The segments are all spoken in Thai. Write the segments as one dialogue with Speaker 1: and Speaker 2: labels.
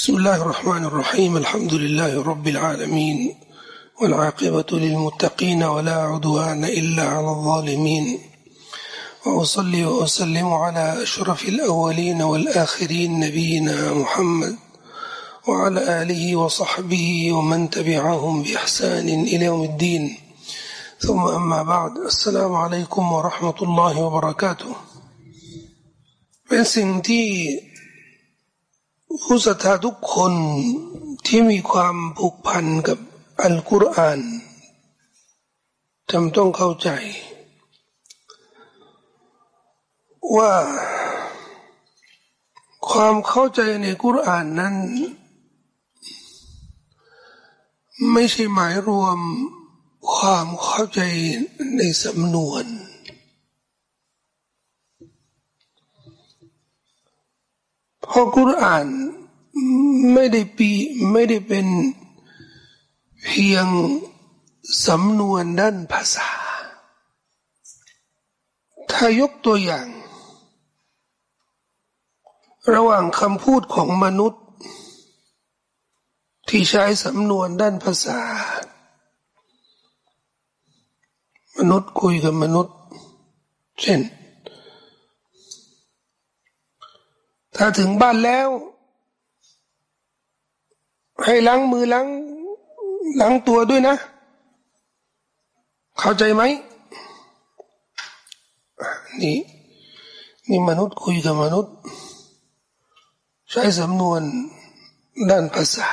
Speaker 1: بسم الله الرحمن الرحيم الحمد لله رب العالمين والعاقبة للمتقين ولا عدوان إلا على الظالمين وأصلي وأسلم على أشرف الأولين والآخرين نبينا محمد وعلى آله وصحبه ومن تبعهم بإحسان إلى يوم الدين ثم أما بعد السلام عليكم ورحمة الله وبركاته เป็นสิ่งที่ ผู้ศรัทธาทุกคนที่มีความผูกพันกับอัลกุรอานจำต้องเข้าใจ ว่าความเข้าใจในกุรอานนั้น ไม่ใช่หมายรวมความเข้าใจในสำนวน เพราะกุรอานไม่ได้ปีไม่ได้เป็นเพียงสำนวนด้านภาษา ถ้ายกตัวอย่าง ระหว่างคำพูดของมนุษย์ ที่ใช้สำนวนด้านภาษา มนุษย์คุยกับมนุษย์ เช่น ถ้าถึงบ้านแล้ว ให้ล้างมือล้างล้างตัวด้วยนะ เข้าใจไหมนี่นี่มนุษย์คุยกับมนุษย์ ใช้สำนวนด้านภาษา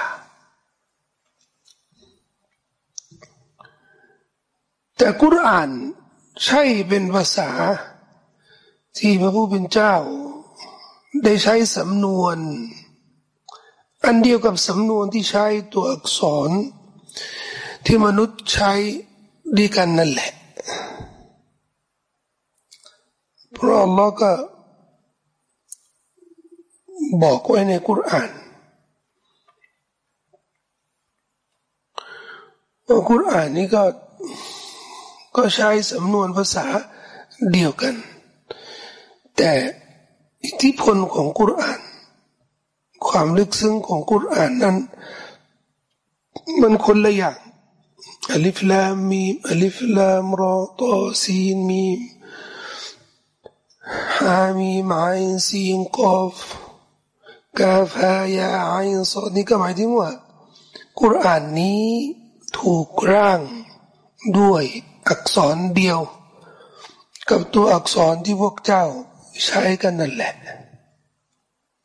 Speaker 1: แต่กุรอานใช่เป็นภาษา ที่พระผู้เป็นเจ้า ได้ใช้สำนวน อันเดียวกับสำนวนที่ใช้ตัวอักษร ที่มนุษย์ใช้ดีกันนั่นแหละ เพราะอัลลอฮ์ก็บอกไว้ในกุรานว่ากุรานนี้ก็ก็ใช้สำนวนภาษาเดียวกัน แต่ อิทธิพลของกุรอาน ความลึกซึ้งของกุรอานนั้น มันคนละอย่างالم الر طسم حم عسق كهيعص นี่ก็หมายถึงว่ากุรอานนี้ถูกร่างด้วยอักษรเดียว กับตัวอักษรที่พวกเจ้า ใช้กันนั่นแหละ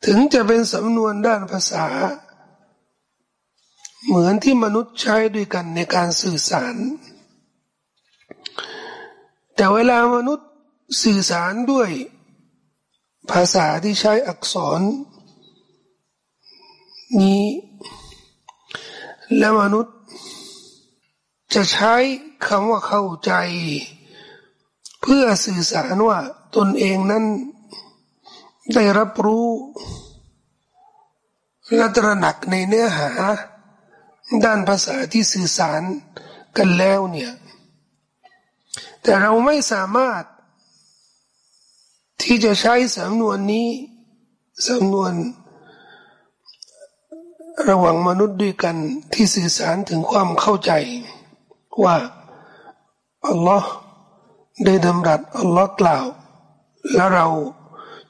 Speaker 1: ถึงจะเป็นสำนวนด้านภาษา เหมือนที่มนุษย์ใช้ด้วยกันในการสื่อสาร แต่เวลามนุษย์สื่อสารด้วย ภาษาที่ใช้อักษร นี้ และมนุษย์จะใช้คำว่าเข้าใจ เพื่อสื่อสารว่า ตนเองนั้นได้รับรู้และตระหนักในเนื้อหา ด้านภาษาที่สื่อสารกันแล้วเนี่ย แต่เราไม่สามารถ ที่จะใช้สำนวนนี้สำนวน ระหว่างมนุษย์ด้วยกันที่สื่อสารถึงความเข้าใจ ว่าอัลลอฮ์ได้ดำรัสอัลลอฮ์กล่าว แล้วเรา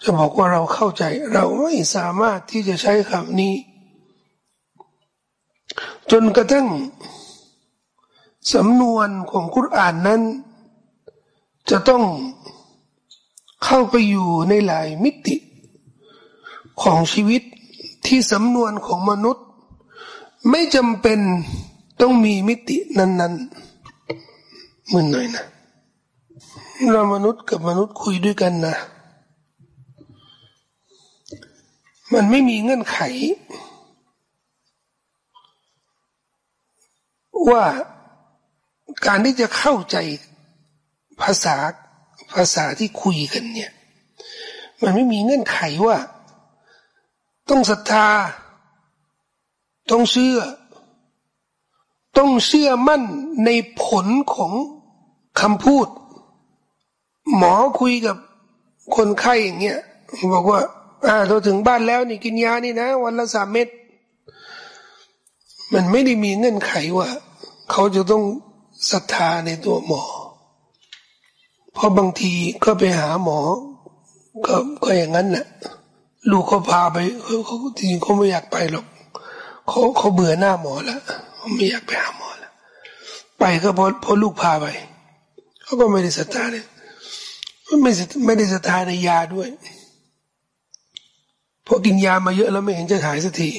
Speaker 1: จะบอกว่าเราเข้าใจ เราไม่สามารถที่จะใช้คำนี้ จนกระทั่งสำนวนของคุรานนั้น จะต้องเข้าไปอยู่ในหลายมิติของชีวิตที่สำนวนของมนุษย์ ไม่จำเป็นต้องมีมิตินั้น ๆ มึนหน่อยนะ เรามนุษย์กับมนุษย์คุยด้วยกันนะ มันไม่มีเงื่อนไข ว่าการที่จะเข้าใจภาษาภาษาที่คุยกันเนี่ย มันไม่มีเงื่อนไขว่า ต้องศรัทธา ต้องเชื่อ ต้องเชื่อมั่นในผลของคำพูด หมอคุยกับคนไข้อย่างเงี้ยบอกว่า อ่าเราถึงบ้านแล้วนี่กินยานี่นะ วันละสามเม็ดมันไม่ได้มีเงื่อนไขว่า เขาจะต้องศรัทธาในตัวหมอ เพราะบางทีก็ไปหาหมอ ก็ก็อย่างนั้นน่ะลูกเขาพาไปเขาเขาจริงเขาไม่อยากไปหรอกเขาเขาเบื่อหน้าหมอแล้วเขาไม่อยากไปหาหมอแล้วไปก็เพราะเพราะลูกพาไปเขาก็ไม่ได้ศรัทธาเลย ไม่ไม่ได้ศรัทธาในยาด้วยพอกินยามาเยอะแล้วไม่เห็นจะหายสักที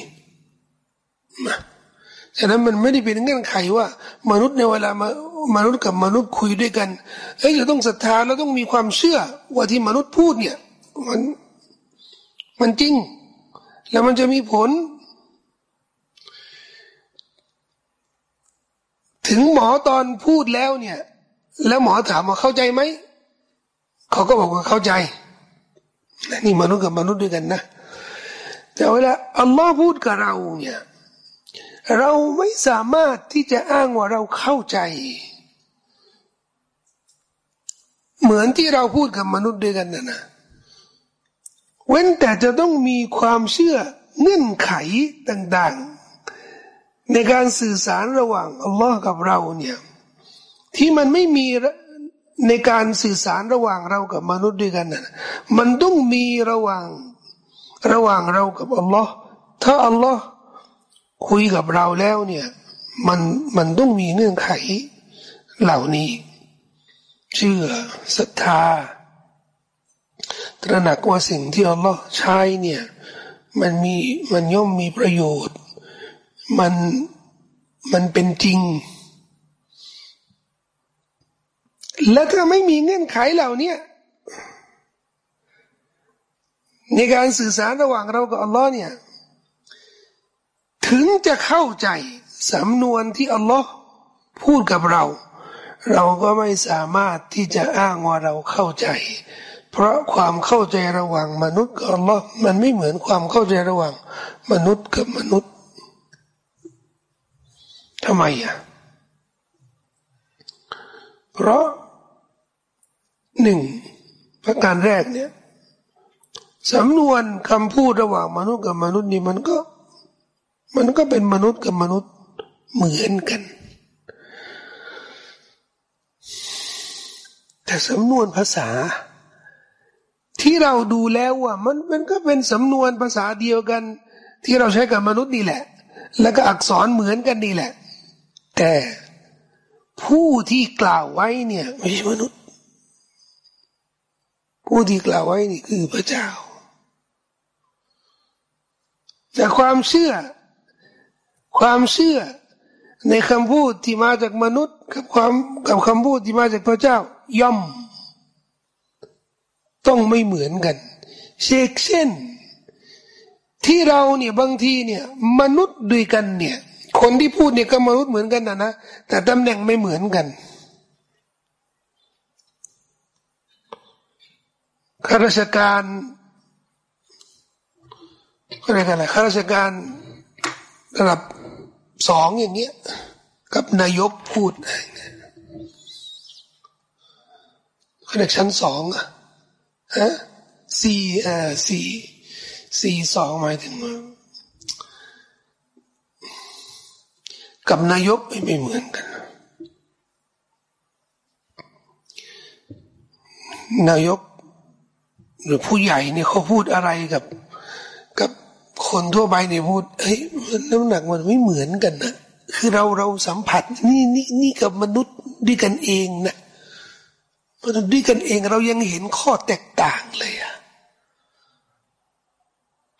Speaker 1: ฉะนั้นมันไม่ได้เป็นเงื่อนไขว่า มนุษย์ในเวลามามนุษย์กับมนุษย์คุยด้วยกันเฮ้ยเราต้องศรัทธาเราต้องมีความเชื่อว่าที่มนุษย์พูดเนี่ย มันมันจริง แล้วมันจะมีผล ถึงหมอตอนพูดแล้วเนี่ย แล้วหมอถามว่าเข้าใจไหม เขาก็บอกว่าเข้าใจนี่มนุษย์กับมนุษย์ด้วยกันนะ แต่เวลาอัลลอฮ์พูดกับเราเนี่ยเราไม่สามารถที่จะอ้างว่าเราเข้าใจ เหมือนที่เราพูดกับมนุษย์ด้วยกันนะนะเว้นแต่จะต้องมีความเชื่อเงื่อนไขต่างๆ ในการสื่อสารระหว่างอัลลอฮ์กับเราเนี่ยที่มันไม่มี ในการสื่อสารระหว่างเรากับมนุษย์ด้วยกันนะมันต้องมีระหว่างระหว่างเรากับอัลลอฮ์ถ้าอัลลอฮ์คุยกับเราแล้วเนี่ยมันมันต้องมีเงื่อนไขเหล่านี้ เชื่อศรัทธา ตระหนักว่าสิ่งที่อัลลอฮ์ใช้เนี่ยมันมีมันย่อมมีประโยชน์ มันมันเป็นจริง และถ้าไม่มีเงื่อนไขเหล่านี้ในการสื่อสารระหว่างเรากับอัลลอฮ์เนี่ย ถึงจะเข้าใจสำนวนที่อัลลอฮ์พูดกับเรา เราก็ไม่สามารถที่จะอ้างว่าเราเข้าใจ เพราะความเข้าใจระหว่างมนุษย์กับอัลลอฮ์มันไม่เหมือนความเข้าใจระหว่างมนุษย์กับมนุษย์ทำไมอะเพราะ หนึ่งประการแรกเนี่ยสำนวนคำพูดระหว่างมนุษย์กับมนุษย์นี่มันก็ มันก็เป็นมนุษย์กับมนุษย์เหมือนกัน แต่สำนวนภาษา ที่เราดูแล้วว่ามันมันก็เป็นสำนวนภาษาเดียวกัน ที่เราใช้กับมนุษย์นี่แหละ แล้วก็อักษรเหมือนกันนี่แหละ แต่ผู้ที่กล่าวไว้เนี่ยไม่ใช่มนุษย์ ผู้ที่กล่าวไว้นี่คือพระเจ้า แต่ความเชื่อ ความเชื่อในคำพูดที่มาจากมนุษย์กับความกับคำพูดที่มาจากพระเจ้า ย่อม ต้องไม่เหมือนกันเชกเช่น ที่เราเนี่ยบางทีเนี่ย มนุษย์ด้วยกันเนี่ย คนที่พูดเนี่ยก็มนุษย์เหมือนกันนะนะแต่ตำแหน่งไม่เหมือนกัน ข้าราชการอะไรกันนะข้าราชการระดับสองอย่างเงี้ย กับนายกพูดขนาดชั้นสองอะฮะสี่เอ่อสี่สี่สองหมายถึงว่ากับนายกไม่ไม่เหมือนกัน นายก หรือผู้ใหญ่เนี่ยเขาพูดอะไรกับคนทั่วไปเนี่ยพูดเฮ้ยน้ำหนักมันไม่เหมือนกันนะคือเราเราสัมผัสนี่นี่นี่กับมนุษย์ด้วยกันเองนะมนุษย์ด้วยกันเองเรายังเห็นข้อแตกต่างเลยอะ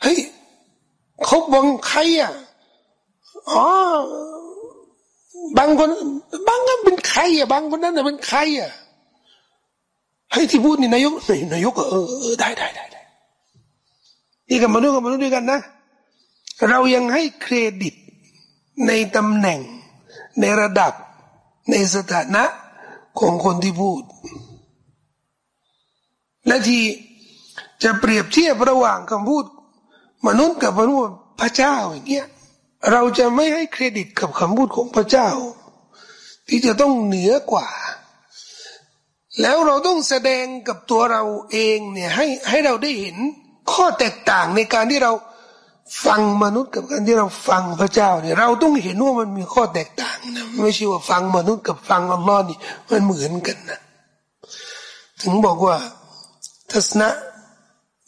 Speaker 1: เฮ้ยเขาบังใครอะอ๋อบางคนบางคนเป็นใครอะบางคนนั้นน่ะเป็นใครอะ ให้ที่พูดนี่นายกนายกเออได้ได้ได้นี่กับมนุษย์กับมนุษย์ด้วยกันนะ เรายังให้เครดิตในตำแหน่ง ในระดับในสถานะของคนที่พูด และที่จะเปรียบเทียบระหว่างคำพูด มนุษย์กับมนุษย์พระเจ้าอย่างเงี้ยเราจะไม่ให้เครดิตกับคำพูดของพระเจ้า ที่จะต้องเหนือกว่า แล้วเราต้องแสดงกับตัวเราเองเนี่ยให้ให้เราได้เห็นข้อแตกต่างในการที่เราฟังมนุษย์กับการที่เราฟังพระเจ้าเนี่ยเราต้องเห็นว่ามันมีข้อแตกต่างนะไม่ใช่ว่าฟังมนุษย์กับฟังอัลลอฮ์นี่มันเหมือนกันนะถึงบอกว่าทัศนะ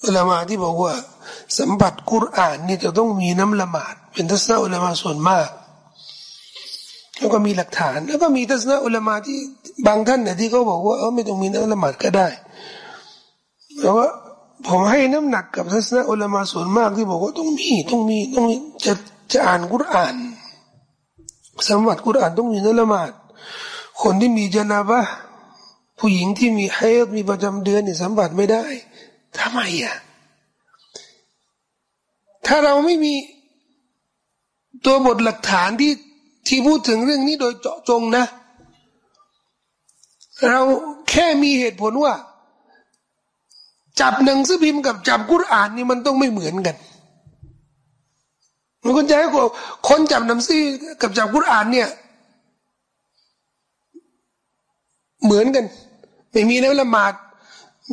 Speaker 1: อุลามาที่บอกว่าสัมผัสกุรอานนี่จะต้องมีน้ำละหมาด เป็นทัศนะอุลามาส่วนมาก แล้วก็มีหลักฐาน แล้วก็มีทัศนะอุลามาที่บางท่านเนี่ยที่เขาบอกว่าเออไม่ต้องมีน้ำละหมาดก็ได้แต่ว่าผมให้น้ำหนักกับทัศนะอุลามาส่วนมากที่บอกว่าต้องมีต้องมีต้องมีจะจะอ่านกุรอานสมบัติกุรอานต้องมีน้ำละหมาดคนที่มีจนาบะผู้หญิงที่มีให้มีประจำเดือนนี่สัมผัสไม่ได้ทำไมอะถ้าเราไม่มีตัวบทหลักฐานที่ ที่พูดถึงเรื่องนี้โดยเจาะจงนะ เราแค่มีเหตุผลว่า จับหนังสือพิมพ์กับจับกุรอานนี่มันต้องไม่เหมือนกันมันคนใจว่าคนจับหนังสือกับจับกุรอานเนี่ย เหมือนกัน ไม่มีแล้วละหมาด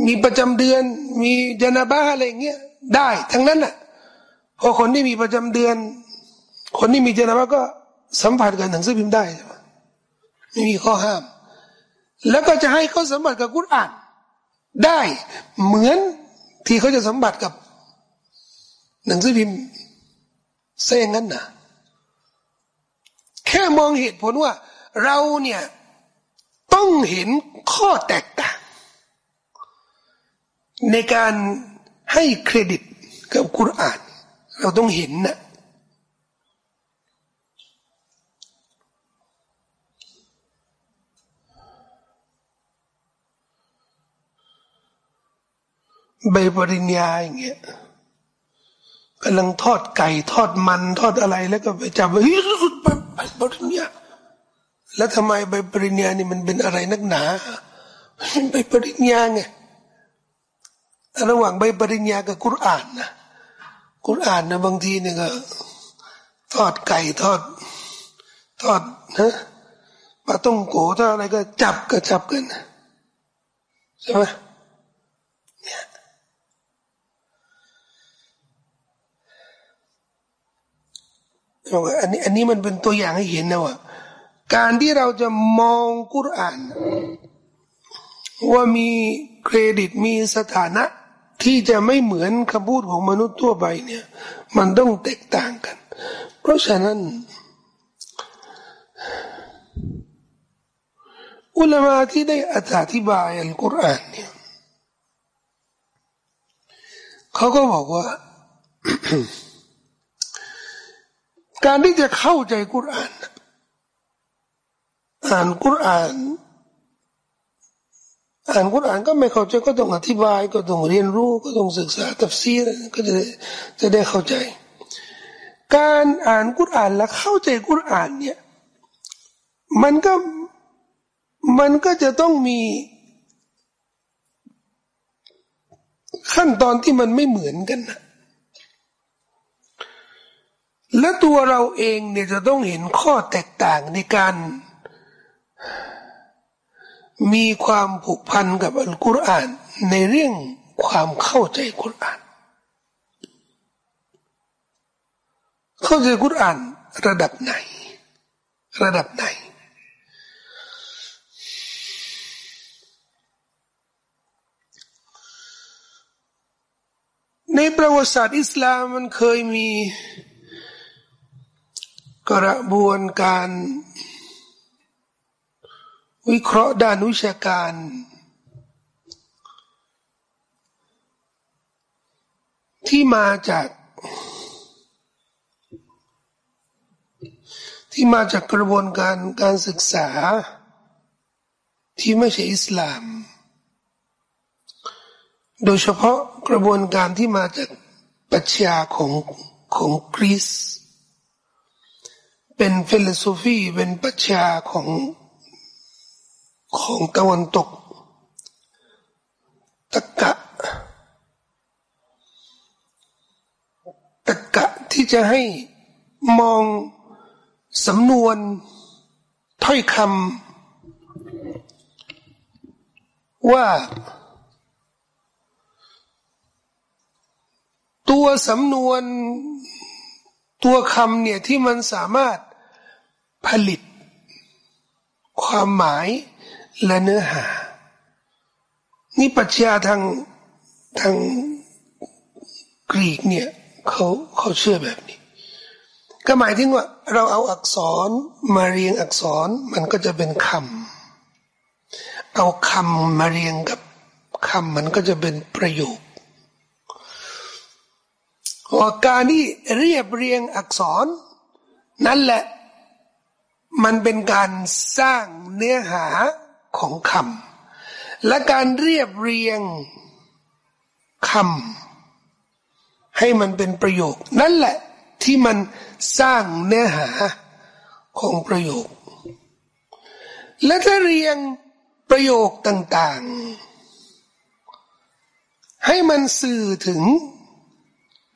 Speaker 1: มีประจำเดือน มีจนาบ้าอะไรเงี้ยได้ ทั้งนั้นน่ะพอคนที่มีประจำเดือน คนที่มีจนาบ้าก็ สัมผัสกับหนังสือพิมพ์ได้ไม่มีข้อห้าม แล้วก็จะให้เขาสัมผัสกับกุรอานได้เหมือนที่เขาจะสัมผัสกับ หนังสือพิมพ์เซ่งั้นนะแค่มองเหตุผลว่า เราเนี่ยต้องเห็นข้อแตกต่าง ในการให้เครดิตกับคุราน เราต้องเห็นนะ ใบปริญญาอย่างเงี้ยกำลังทอดไก่ทอดมันทอดอะไรแล้วก็ไปจับเฮ้ยสุดใบปริญญาแล้วทำไมใบปริญญานี่มันเป็นอะไรนักหนาเป็นใบปริญญาไงระหว่างใบปริญญากับกุรอานนะกุรอานนะบางทีเนี่ยก็ทอดไก่ทอด ทอดนะปลาต้งโกทอดอะไรก็จับก็จับกันใช่ไหม อันนี้อันนี้มันเป็นตัวอย่างให้เห็นนะว่าการที่เราจะมองกุรอาน ว่ามีเครดิตมีสถานะ ที่จะไม่เหมือนคำพูดของมนุษย์ทั่วไปเนี่ย มันต้องแตกต่างกัน เพราะฉะนั้น อุลามาที่ได้อธิบายอัลกุรอานเนี่ยเขาก็บอกว่า การที่จะเข้าใจกุรอานอ่านกุรอาน อ่านกุรอานก็ไม่เข้าใจก็ต้องอธิบาย ก็ต้องเรียนรู้ ก็ต้องศึกษาตัฟซีรก็จะจะได้เข้าใจ การอ่านกุรอานและเข้าใจกุรอานเนี่ย มันก็มันก็จะต้องมีขั้นตอนที่มันไม่เหมือนกันนะ และตัวเราเองเนี่ยจะต้องเห็นข้อแตกต่างในการ มีความผูกพันกับอัลกุรอานในเรื่องความเข้าใจกุรอาน เข้าใจกุรอานระดับไหน ระดับไหน ในประวัติศาสตร์อิสลามมันเคยมี กระบวนการ วิเคราะห์ด้านวิชาการ ที่มาจาก ที่มาจากกระบวนการการศึกษา ที่ไม่ใช่อิสลาม โดยเฉพาะกระบวนการที่มาจากปรัชญาของของกรีซ เป็น philosophy เป็นปรัชญาของของตะวันตกตรรกะตรรกะที่จะให้มองสำนวนถ้อยคำว่า ตัวสำนวนตัวคำเนี่ยที่มันสามารถ ผลิต ความหมายและเนื้อหา นี่ปัจจัยทางทางกรีกเนี่ยเขาเขาเชื่อแบบนี้ ก็หมายถึงว่า เราเอาอักษรมาเรียงอักษรมันก็จะเป็นคำเอาคำมาเรียงกับคำมันก็จะเป็นประโยคการที่เรียบเรียงอักษร นั่นแหละ มันเป็นการสร้างเนื้อหาของคำและการเรียบเรียงคำให้มันเป็นประโยค นั่นแหละที่มันสร้างเนื้อหาของประโยค และถ้าเรียงประโยคต่างๆ ให้มันสื่อถึง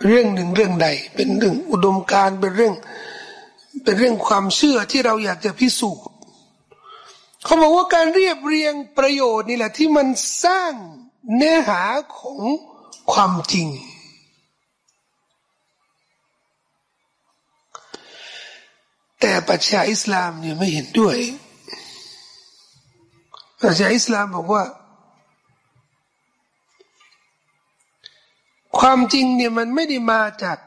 Speaker 1: เรื่องหนึ่งเรื่องใด เป็นเรื่องอุดมการเป็นเรื่อง เป็นเรื่องความเชื่อที่เราอยากจะพิสูจน์เขาบอกว่าการเรียบเรียงประโยชน์นี่แหละที่มันสร้างเนื้อหาของความจริง แต่ปัจจัยอิสลามเนี่ยไม่เห็นด้วยปัจจัยอิสลามบอกว่า ความจริงเนี่ยมันไม่ได้มาจาก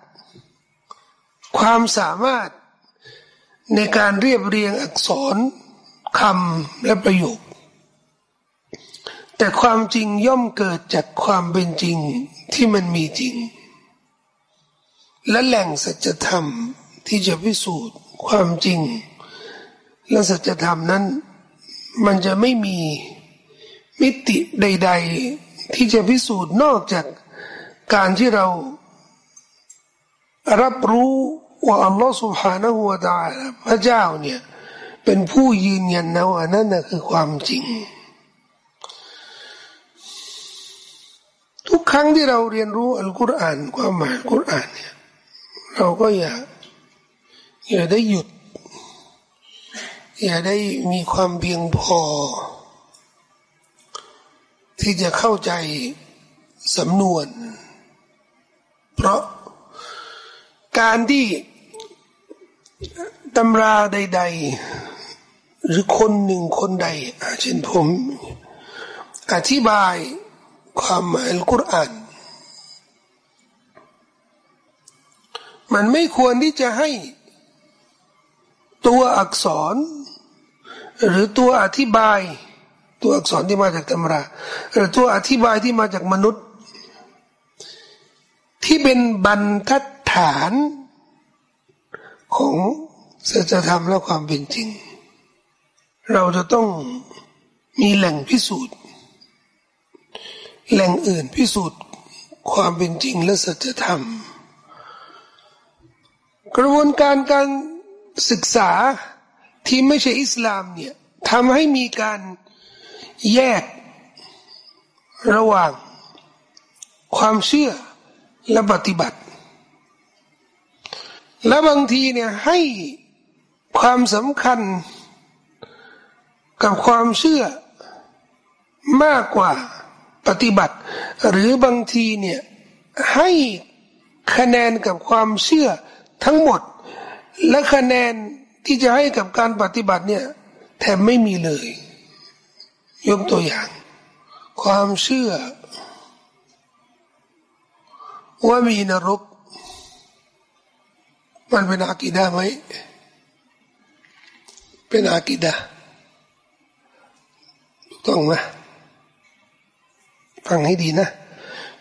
Speaker 1: ความสามารถ ในการเรียบเรียงอักษรคำและประโยค แต่ความจริงย่อมเกิดจากความเป็นจริงที่มันมีจริง และแหล่งสัจธรรมที่จะพิสูจน์ความจริง และสัจธรรมนั้น มันจะไม่มีมิติใด ๆ ที่จะพิสูจน์นอกจากการที่เรารับรู้ ว่าอัลลอฮฺ سبحانه และ تعالى พระเจ้าเนี่ยเป็นผู้ยืนยันนะว่านั่นนะคือความจริง ทุกครั้งที่เราเรียนรู้อัลกุรอานความหมายอัลกุรอานเนี่ยเราก็อย่าอย่าได้หยุด อย่าได้มีความเพียงพอ ที่จะเข้าใจสำนวนเพราะการที่ ตำราใด ๆ หรือคนหนึ่งคนใดเช่นผม อธิบายความหมายอัลกุรอานมันไม่ควรที่จะให้ตัวอักษร หรือตัวอธิบาย ตัวอักษรที่มาจากตำราหรือตัวอธิบายที่มาจากมนุษย์ ที่เป็นบรรทัดฐาน ของสัจธรรมและความเป็นจริง เราจะต้องมีแหล่งพิสูจน์ แหล่งอื่นพิสูจน์ความเป็นจริงและสัจธรรม กระบวนการการศึกษาที่ไม่ใช่อิสลามเนี่ยทำให้มีการแยกระหว่างความเชื่อและปฏิบัติ และบางทีเนี่ยให้ความสำคัญกับความเชื่อมากกว่าปฏิบัติ หรือบางทีเนี่ยให้คะแนนกับความเชื่อทั้งหมด และคะแนนที่จะให้กับการปฏิบัติเนี่ยแทบไม่มีเลย ยกตัวอย่าง ความเชื่อว่ามีนรก มันเป็นอากิดาไหม เป็นอากิดาถูกต้องไหมฟังให้ดีนะ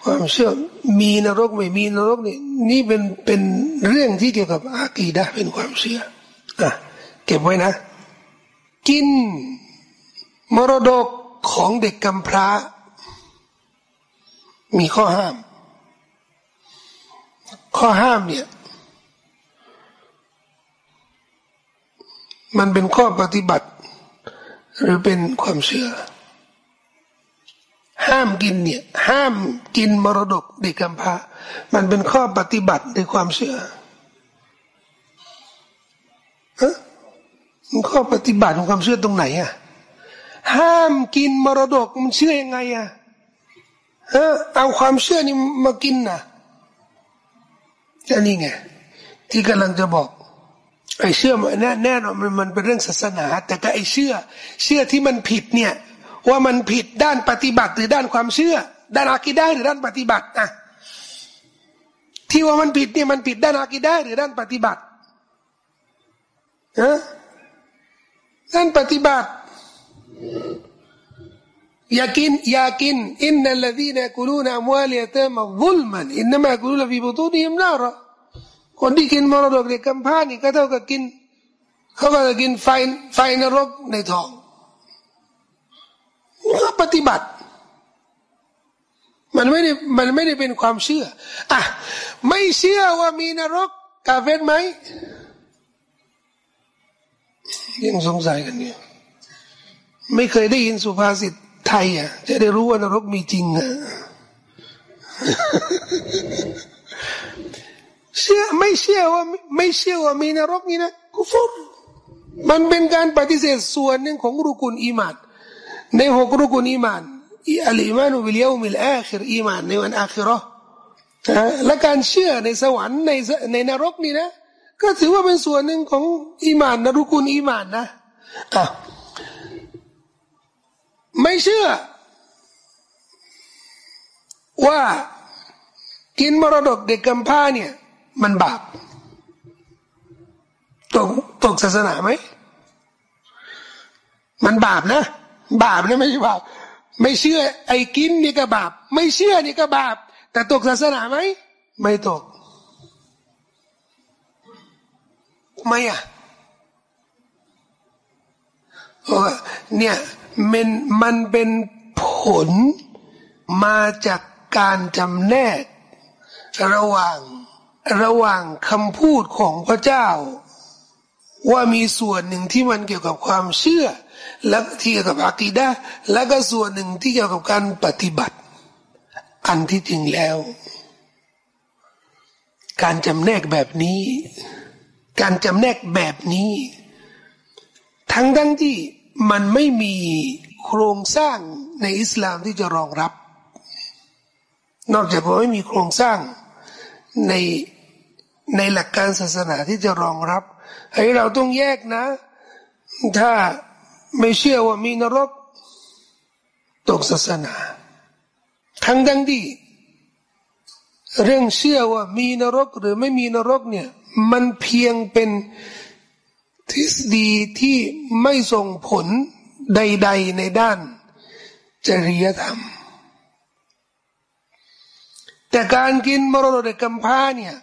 Speaker 1: ความเชื่อมีนรกไม่มีนรกนี่นี่เป็นเป็นเรื่องที่เกี่ยวกับอากีดะเป็นความเชื่ออะเก็บไว้นะ กินมรดกของเด็กกำพร้า มีข้อห้าม ข้อห้ามเนี่ย มันเป็นข้อปฏิบัติ หรือเป็นความเชื่อ ห้ามกินเนี่ย ห้ามกินมรดกเด็กกำพร้ามันเป็นข้อปฏิบัติในความเชื่อฮะมันข้อปฏิบัติของความเชื่อตรงไหนอะห้ามกินมรดกมันเชื่อยังไงอะฮะเอาความเชื่อนี่มากินนะจะนี่ไงที่กำลังจะบอก ไอ้เชื่อมันแน่นอนมันเป็นเรื่องศาสนา แต่ก็ไอ้เชื่อ เชื่อที่มันผิดเนี่ยว่ามันผิดด้านปฏิบัติหรือด้านความเชื่อ ด้านอากีได้หรือด้านปฏิบัตินะที่ว่ามันผิดเนี่ยมันผิดด้านอากีได้หรือด้านปฏิบัติฮะด้านปฏิบัติยากินยากินอินนัลลดีนกุลูนอัมวาลียตามะซุลมันอินนัมากุลูลฟีบุตูนิมนาระ คนที่กินมรดกเด็กกำพร้านี่ก็เท่ากับกิน เขาก็จะกินไฟไฟนรกในท้องก็ปฏิบัติ มันไม่ได้มันไม่ได้เป็นความเชื่ออะไม่เชื่อว่ามีนรกกาเฟตไหมยังสงสัยกันอยู่ไม่เคยได้ยินสุภาษิตไทยอะจะได้รู้ว่านรกมีจริงอะ เชื่อไม่เชื่อว่าไม่เชื่อว่ามีนรกนี่นะكفر มันเป็นการปฏิเสธส่วนหนึ่งของรุกุลอีมานในหกรุกุลอีมานอัลอีมานุบิลยามิลอาคิรอีมานในวันอาคิรอและการเชื่อในสวรรค์ในในนรกนี่นะ ก็ถือว่าเป็นส่วนหนึ่งของอีมานรุก่นอีมานนะอะไม่เชื่อ ว่ากินมรดกเด็กกำพร้าเนี่ย มันบาปตกตกศาสนาไหม มันบาปนะ บาปนะไม่ใช่บาปไม่เชื่อ ไอ้กินนี่ก็บาป ไม่เชื่อนี่ก็บาป แต่ตกศาสนาไหม ไม่ตก ไม่อะเนี่ยมันมันเป็นผลมาจากการจำแนกระหว่าง ระหว่างคำพูดของพระเจ้า ว่ามีส่วนหนึ่งที่มันเกี่ยวกับความเชื่อ และที่เกี่ยวกับอากีดะและก็ส่วนหนึ่งที่เกี่ยวกับการปฏิบัติ อันที่จริงแล้ว การจำแนกแบบนี้ การจำแนกแบบนี้ ทั้งทั้งที่มันไม่มีโครงสร้างในอิสลามที่จะรองรับ นอกจากว่าไม่มีโครงสร้าง ในในหลักการศาสนาที่จะรองรับให้เราต้องแยกนะ ถ้าไม่เชื่อว่ามีนรกตกศาสนา ทั้งดังที่เรื่องเชื่อว่ามีนรกหรือไม่มีนรกเนี่ย มันเพียงเป็นทฤษฎีที่ไม่ส่งผลใด ๆในด้านจริยธรรม แต่การกินมรดกกำพร้าเนี่ย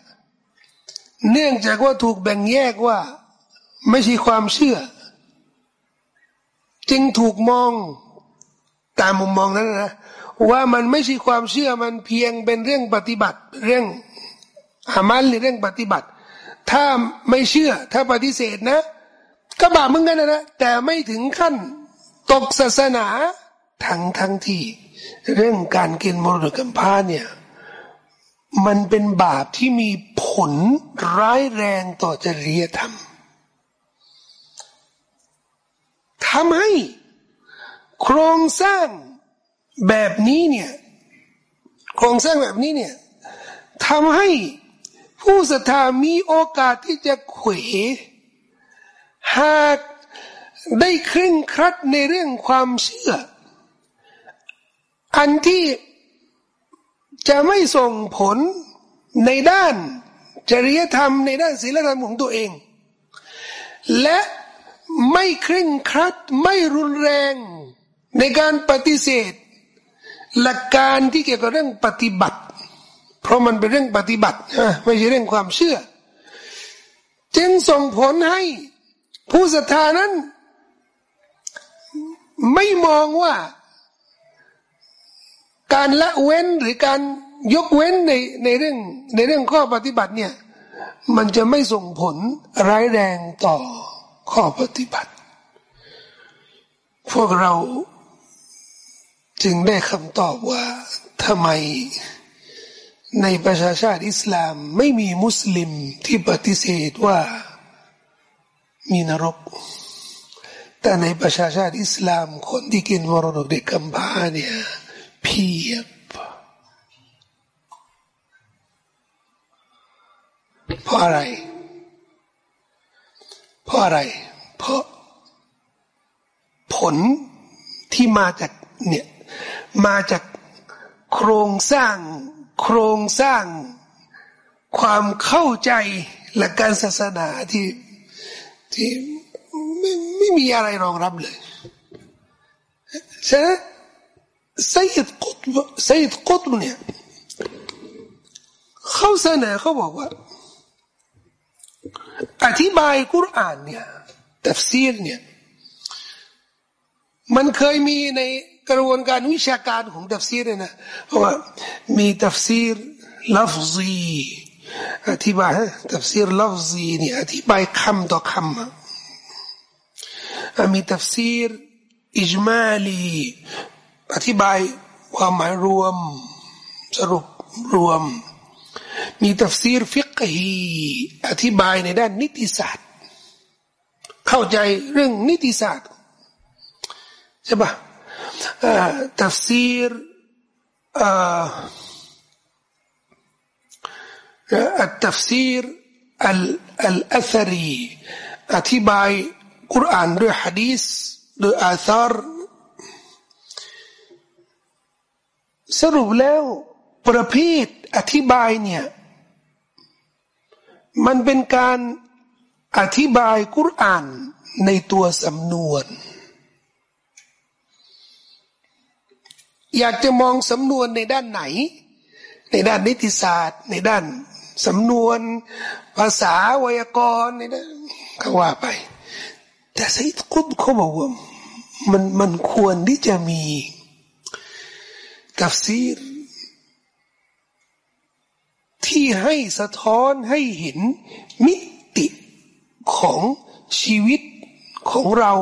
Speaker 1: เนื่องจากว่าถูกแบ่งแยกว่า ไม่ใช่ความเชื่อ จึงถูกมองตามมุมมองนั้นนะว่ามันไม่ใช่ความเชื่อมันเพียงเป็นเรื่องปฏิบัติ เรื่องอามัลหรือเรื่องปฏิบัติ ถ้าไม่เชื่อ ถ้าปฏิเสธนะ ก็บาปเหมึงกันนะนะแต่ไม่ถึงขั้นตกศาสนาทั้งทั้งที่ เรื่องการกินมรดกกำพร้าเนี่ย มันเป็นบาปที่มีผลร้ายแรงต่อจริยธรรมทำให้โครงสร้างแบบนี้เนี่ยโครงสร้างแบบนี้เนี่ยทำให้ผู้ศรัทธามีโอกาสที่จะเขวหากได้ครึ่งครัดในเรื่องความเชื่อ อันที่ จะไม่ส่งผลในด้านจริยธรรมในด้านศีลธรรมของตัวเอง และไม่เคร่งครัดไม่รุนแรงในการปฏิเสธ หลักการที่เกี่ยวกับเรื่องปฏิบัติ เพราะมันเป็นเรื่องปฏิบัติไม่ใช่เรื่องความเชื่อ จึงส่งผลให้ผู้ศรัทธานั้น ไม่มองว่า การละเว้นหรือการยกเว้นในในเรื่องในเรื่องข้อปฏิบัติเนี่ยมันจะไม่ส่งผลร้ายแรงต่อข้อปฏิบัติ พวกเราจึงได้คำตอบว่าทำไมในประชาชาติอิสลามไม่มีมุสลิมที่ปฏิเสธว่ามีนรก แต่ในประชาชาติอิสลามคนที่กินมรดกเด็กกำพร้าเนี่ย เพียบ เพราะอะไร เพราะอะไร เพราะผลที่มาจากเนี่ยมาจากโครงสร้าง โครงสร้าง ความเข้าใจและการศาสนาที่ที่ไม่ไม่มีอะไรรองรับเลยใช่ไหม ซัยยิดกุฏบ์ซัยยิดกุฏบ์เนี่ยเขาเสนอเขาบอกว่า อธิบายกุรอานเนี่ยตัฟซีรเนี่ยมันเคยมีในกระบวนการวิชาการของตัฟซีรนะเพราะว่ามีตัฟซีร لفظي อธิบายตัฟซีร لفظي เนี่ยอธิบายคำต่อคำมีตัฟซีร إجمالي อธิบายความหมายรวม สรุปรวม มีตัฟซีร فقهي อธิบายในด้านนิติศาสตร์ เข้าใจเรื่องนิติศาสตร์ใช่ปะตัฟซีรอัตตัฟซีรอัลอัลอัธรีอธิบายอุรอานด้วยฮะดีษด้วยอัลซาร สรุปแล้วประเภทอธิบายเนี่ย มันเป็นการอธิบายกุรอานในตัวสำนวน อยากจะมองสำนวนในด้านไหน ในด้านนิติศาสตร์ ในด้านสำนวนภาษาไวยากรณ์นี่นะเขาว่าไป แต่ไซต์กุดเขาบอกว่ามันมันควรที่จะมี ตัฟซีร ที่ให้สะท้อนให้เห็นมิติของชีวิตของเรา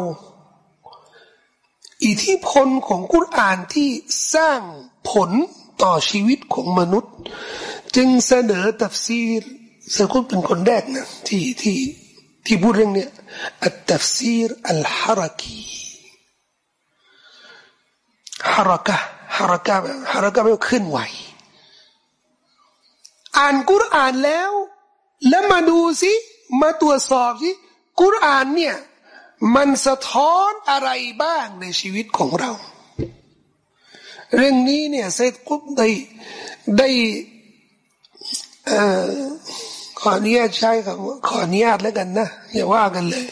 Speaker 1: อิทธิพลของกุรอานที่สร้างผลต่อชีวิตของมนุษย์ จึงเสนอตัฟซีรสกุลเป็นคนแรกนะที่ที่ที่พูดเรื่องเนี้ยอัตตัฟซีรอัลฮารักีฮารักะ ฮารักะฮารักะแปลว่าขึ้นไหว อ่านกุรอานแล้ว แล้วมาดูสิมาตรวจสอบสิกุรอานเนี่ย มันสะท้อนอะไรบ้างในชีวิตของเรา เรื่องนี้เนี่ยเซตกุบได้ได้ขออนุญาตใช้คำขออนุญาตแล้วกันนะอย่าว่ากันเลย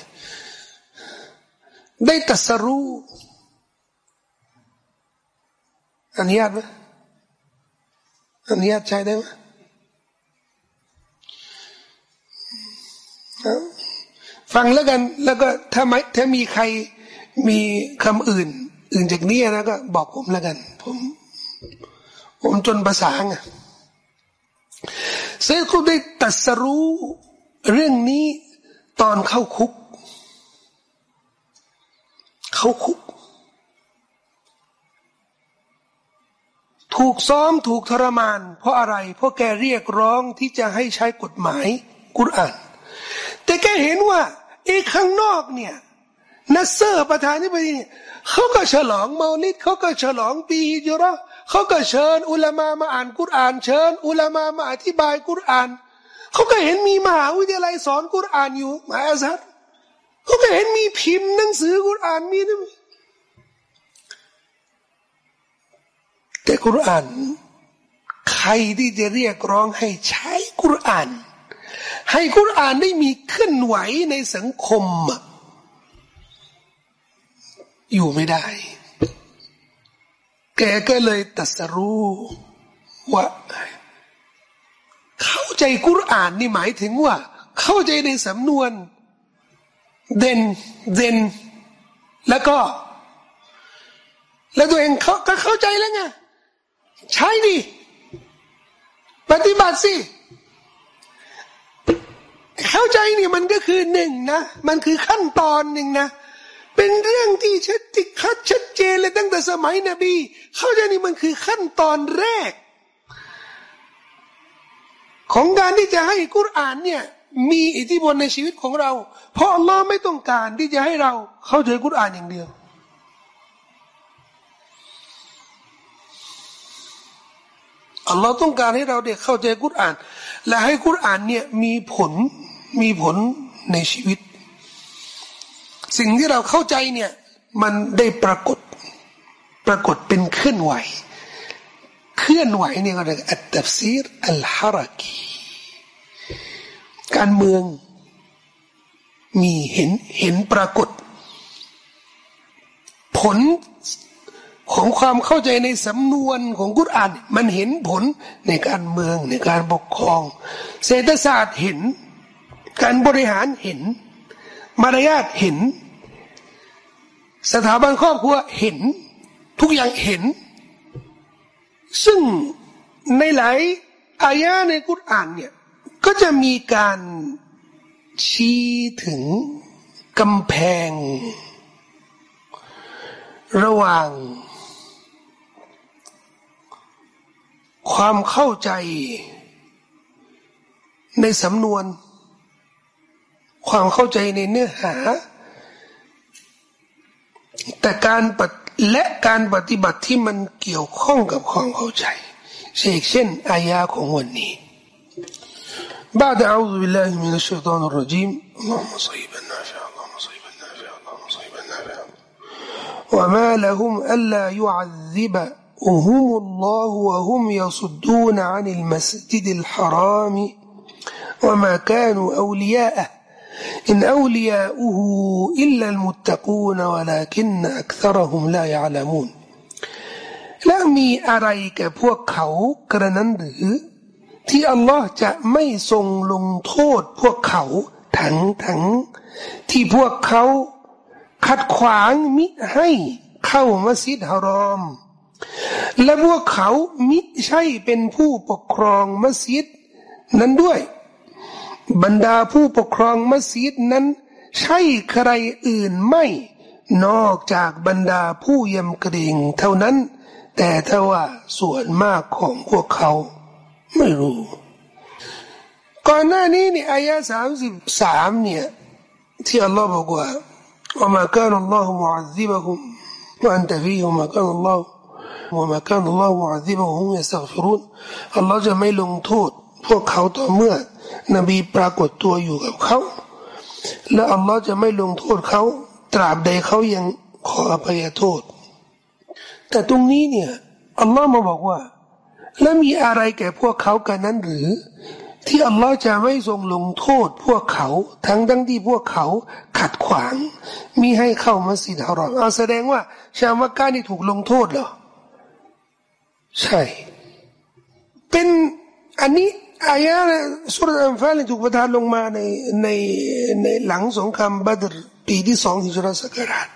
Speaker 1: ได้ตัสรู้ อนุญาตไหมอนุญาตใช้ได้ไหมฟังแล้วกัน แล้วก็ถ้าไม่ถ้ามีใครมีคำอื่น อื่นจากนี้นะก็บอกผมแล้วกัน ผม ผมจนภาษาไงเซคุได้ตัดสรู้เรื่องนี้ตอนเข้าคุก เข้าคุก ถูกซ้อมถูกทรมาน เพราะอะไร เพราะแกเรียกร้องที่จะให้ใช้กฎหมายกุรอาน แต่แกเห็นว่าไอ้ข้างนอกเนี่ยนัสเซอร์ประธานาธิบดีเขาก็ฉลองมาลิดเขาก็ฉลองปีฮิจรัเขาก็เชิญ อุลามามาอ่านกุรอาน เชิญ อุลามามาอธิบายกุรอานเขาก็เห็นมีมหาวิทยาลัยสอนกุรอานอยู่มหาอัซฮัรเขาก็เห็นมีพิมพ์หนังสือกุรอานมีนะ แต่กุรอานใครที่จะเรียกร้องให้ใช้กุรอาน ให้กุรอานได้มีเคลื่อนไหวในสังคม อยู่ไม่ได้ แกก็เลยตัสรู้ว่าเข้าใจกุรอานนี่หมายถึงว่า เข้าใจในสำนวน เด่นเด่นแล้วก็ แล้วตัวเองเขาก็เข้าใจแล้วไง ใช่ดิปฏิบัติสิเข้าใจนี่มันก็คือหนึ่งนะ มันคือขั้นตอนหนึ่งนะ เป็นเรื่องที่ชัดจิคัดชัดเจนเลยตั้งแต่สมัยนบี เข้าใจนี่มันคือขั้นตอนแรก ของการที่จะให้กุรอานเนี่ยมีอิทธิพลในชีวิตของเรา เพราะอัลลอฮ์ไม่ต้องการที่จะให้เราเข้าใจกุรอานอย่างเดียว อัลลอฮ์ต้องการให้เราเด็กเข้าใจกุรอาน และให้กุรอานเนี่ยมีผลมีผลในชีวิต สิ่งที่เราเข้าใจเนี่ยมันได้ปรากฏปรากฏเป็นเคลื่อนไหว เคลื่อนไหวเนี่ยก็เรียกอัตตัฟซีรอัลฮารักีการเมืองมีเห็นเห็นปรากฏ ผล ของความเข้าใจในสำนวนของกุรอานมันเห็นผลในการเมืองในการปกครอง เศรษฐศาสตร์เห็น การบริหารเห็น มารยาทเห็น สถาบันครอบครัวเห็น ทุกอย่างเห็น ซึ่งในหลายอายะในกุรอานเนี่ยก็จะมีการชี้ถึงกำแพง ระหว่าง ความเข้าใจ ในสำนวน ความเข้าใจในเนื้อหา แต่การปและการปฏิบัติที่มันเกี่ยวข้องกับความเข้าใจเช่นอายาของวันนี้ بعد أعوذ بالله من الشيطان الرجيم اللهم صيبا نافعا اللهم صيبا نافعا اللهم صيبا نافعا وما لهم ألا يعذبهم الله وهم يصدون عن المسجد الحرام وما كانوا أولياءه إن أولياؤه إلا المتقون ولكن أكثرهم لا يعلمون และมีอะไรแก่พวกเขากระนั้นหรือ ที่อัลลอฮ์จะไม่ทรงลงโทษพวกเขาทั้งทั้งที่พวกเขาขัดขวางมิให้เข้ามัสยิดฮารอม และพวกเขามิใช่เป็นผู้ปกครองมัสยิดนั้นด้วย บรรดาผู้ปกครองมัสยิดนั้น ใช่ใครอื่นไม่ นอกจากบรรดาผู้ยำเกรงเท่านั้น แต่ถ้าว่าส่วนมากของพวกเขาไม่รู้ ก่อนหน้านี้เนี่ยอายะสามสิบสามเนี่ยที่อัลลอฮ์บอกว่าว่ามาการอัล ว่าอันตะฟีฮุมาการอัลลอฮ์ว่าซิบะฮุมยัสฟิรุนอัลลอฮ์จะไม่ลงโทษ พวกเขาต่อเมื่อนบีปรากฏตัวอยู่กับเขา และอัลลอฮ์จะไม่ลงโทษเขา ตราบใดเขายังขออภัยโทษ แต่ตรงนี้เนี่ยอัลลอฮ์มาบอกว่า และมีอะไรแก่พวกเขากันนั้นหรือ ที่อัลลอฮ์จะไม่ทรงลงโทษ พวกเขา ทั้งทั้งที่พวกเขาขัดขวางมีให้เข้ามัสยิดฮารอมเอาแสดงว่า ชาวมักกะนี่ถูกลงโทษเหรอ ใช่ เป็นอันนี้อายะสุรอันฟาลถูกประทานลงมาในในในหลังสงครามบัตรปีที่สองฮิจรัสกราช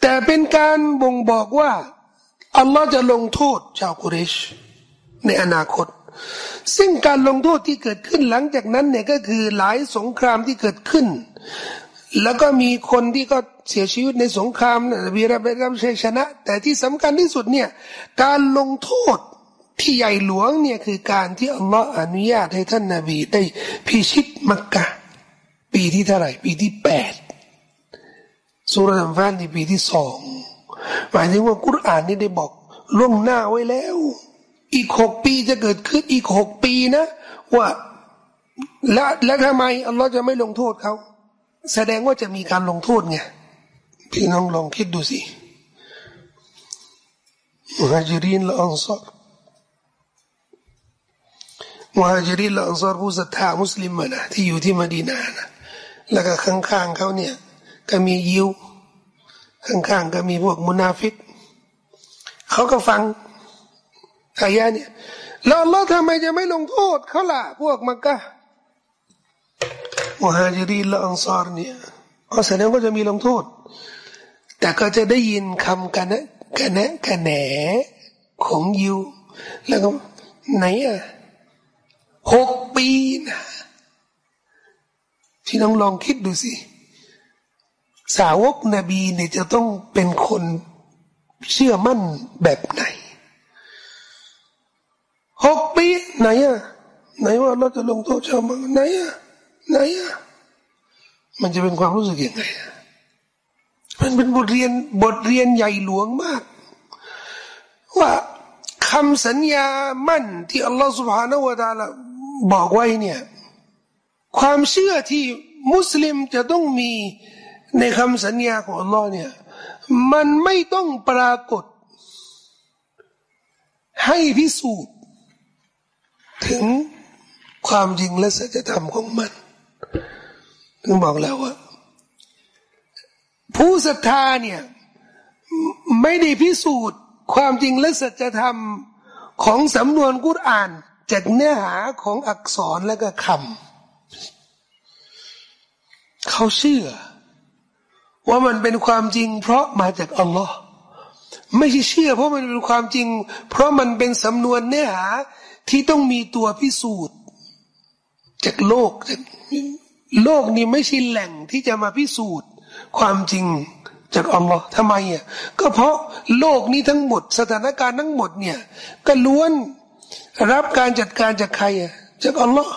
Speaker 1: แต่เป็นการบ่งบอกว่า อัลลอฮ์จะลงโทษชาวกุเรช ในอนาคต ซึ่งการลงโทษที่เกิดขึ้นหลังจากนั้นเนี่ยก็คือหลายสงครามที่เกิดขึ้น แล้วก็มีคนที่ก็เสียชีวิตในสงครามนะบีรับได้รับชัยชนะ แต่ที่สำคัญที่สุดเนี่ยการลงโทษที่ใหญ่หลวงเนี่ยคือการที่อัลลอฮ์อนุญาตให้ท่านนาบีได้พิชิตมักกะ ปีที่เท่าไหร่ ปีที่แปดสุรอัมฟานในปีที่สองหมายถึงว่ากุรอานนี่ได้บอกล่วงหน้าไว้แล้ว อีกหกปีจะเกิดขึ้นอีกหกปีนะ ว่าและและทำไมอัลลอฮ์จะไม่ลงโทษเขา แสดงว่าจะมีการลงโทษไงพี่น้องลองคิดดูสิมุฮัจิรินละอันซอรมุฮัจิรินละอันซอรผู้ศรัทธามุสลิมนะที่อยู่ที่มดีนานะแล้วก็ข้างๆเขาเนี่ย ก็มียิวข้างๆก็มีพวกมุนาฟิกเขาก็ฟังอายะเนี่ยแล้วอัลลอฮ์ทำไมจะไม่ลงโทษเขาล่ะพวกมักกะ มุฮัจิรินและอันซอร์เนี่ยอ๋อแสดงว่าจะมีลงโทษ แต่ก็จะได้ยินคำกันนะกันนะกันแหนของยิว แล้วก็ไหนอะหกปีนะที่น้องลองคิดดูสิ สาวกนบีเนี่ยจะต้องเป็นคนเชื่อมั่นแบบไหนหกปีไหนอะไหนว่าเราจะลงโทษชาวมังไหนอะ ไหนอะมันจะเป็นความรู้สึกยังไงมันเป็นบทเรียนบทเรียนใหญ่หลวงมาก ว่าคำสัญญามั่นที่อัลลอฮฺสุบฮานาวะตาละบอกไว้เนี่ย ความเชื่อที่มุสลิมจะต้องมีในคำสัญญาของอัลลอฮ์เนี่ย มันไม่ต้องปรากฏ ให้พิสูจน์ ถึงความจริงและสัจธรรมของมัน ถึงบอกแล้วว่า ผู้ศรัทธาเนี่ย ไม่ได้พิสูจน์ ความจริงและสัจธรรมของสำนวนกุรอานจากเนื้อหาของอักษรและก็คำเขาเชื่อ ว่ามันเป็นความจริง เพราะมาจากอัลลอฮ์ไม่ใช่เชื่อ เพราะมันเป็นความจริง เพราะมันเป็นสำนวนเนื้อหาที่ต้องมีตัวพิสูจน์ จากโลกจาก โลกนี้ไม่ใช่แหล่งที่จะมาพิสูจน์ความจริงจากอัลลอฮ์ทำไมอะก็เพราะโลกนี้ทั้งหมด สถานการณ์ทั้งหมดเนี่ยก็ล้วนรับการจัดการจากใครอะจากอัลลอฮ์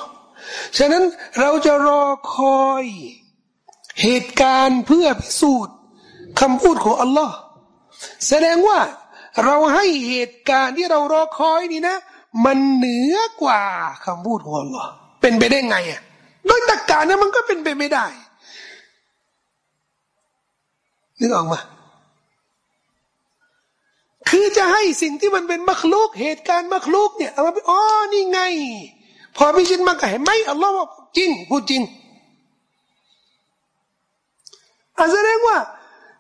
Speaker 1: ฉะนั้นเราจะรอคอยเหตุการณ์เพื่อพิสูจน์คำพูดของอัลลอฮ์แสดงว่าเราให้เหตุการณ์ที่เรารอคอยนี่นะ มันเหนือกว่าคำพูดของอัลลอฮ์เป็นไปได้ไงอะ โดยตรกกาเนี่ยมันก็เป็นไปไม่ได้ นึกออกมาคือจะให้สิ่งที่มันเป็นมักลุกเหตุการณ์มักลุกเนี่ยเอามาเป็นอ๋อนี่ไง พอพิชิตมากเห็นไหมอัลลอฮ์ว่าจริงพูดจริงอาแสดงว่า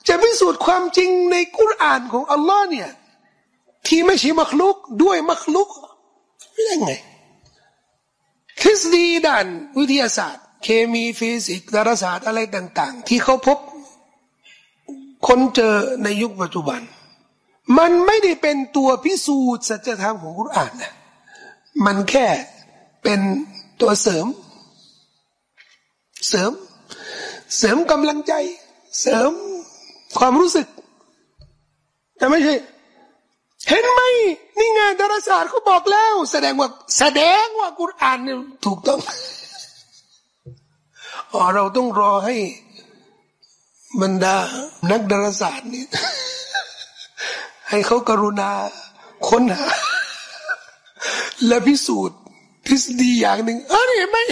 Speaker 1: จะพิสูจน์ความจริงในกุรอานของอัลลอฮ์เนี่ย ที่ไม่ใช่มักลุกด้วยมักลุกไม่ได้ไง ทฤษฎีด้านวิทยาศาสตร์ เคมีฟิสิกส์ดาราศาสตร์อะไรต่าง ๆ ที่เขาพบคนเจอในยุคปัจจุบัน มันไม่ได้เป็นตัวพิสูจน์สัจธรรมของกุรอานนะมันแค่เป็นตัวเสริม เสริม เสริมกำลังใจ เสริมความรู้สึก แต่ไม่ใช่ เห็นไหมนี่ไงดาราศาสตร์เขาบอกแล้ว แสดงว่า แสดงว่ากุรอานเนี่ยถูกต้องอ๋อเราต้องรอให้บรรดา นักดาราศาสตร์นี่ให้เขากรุณาค้นหา และพิสูจน์ทฤษฎีอย่างหนึ่งเออนี่ไม่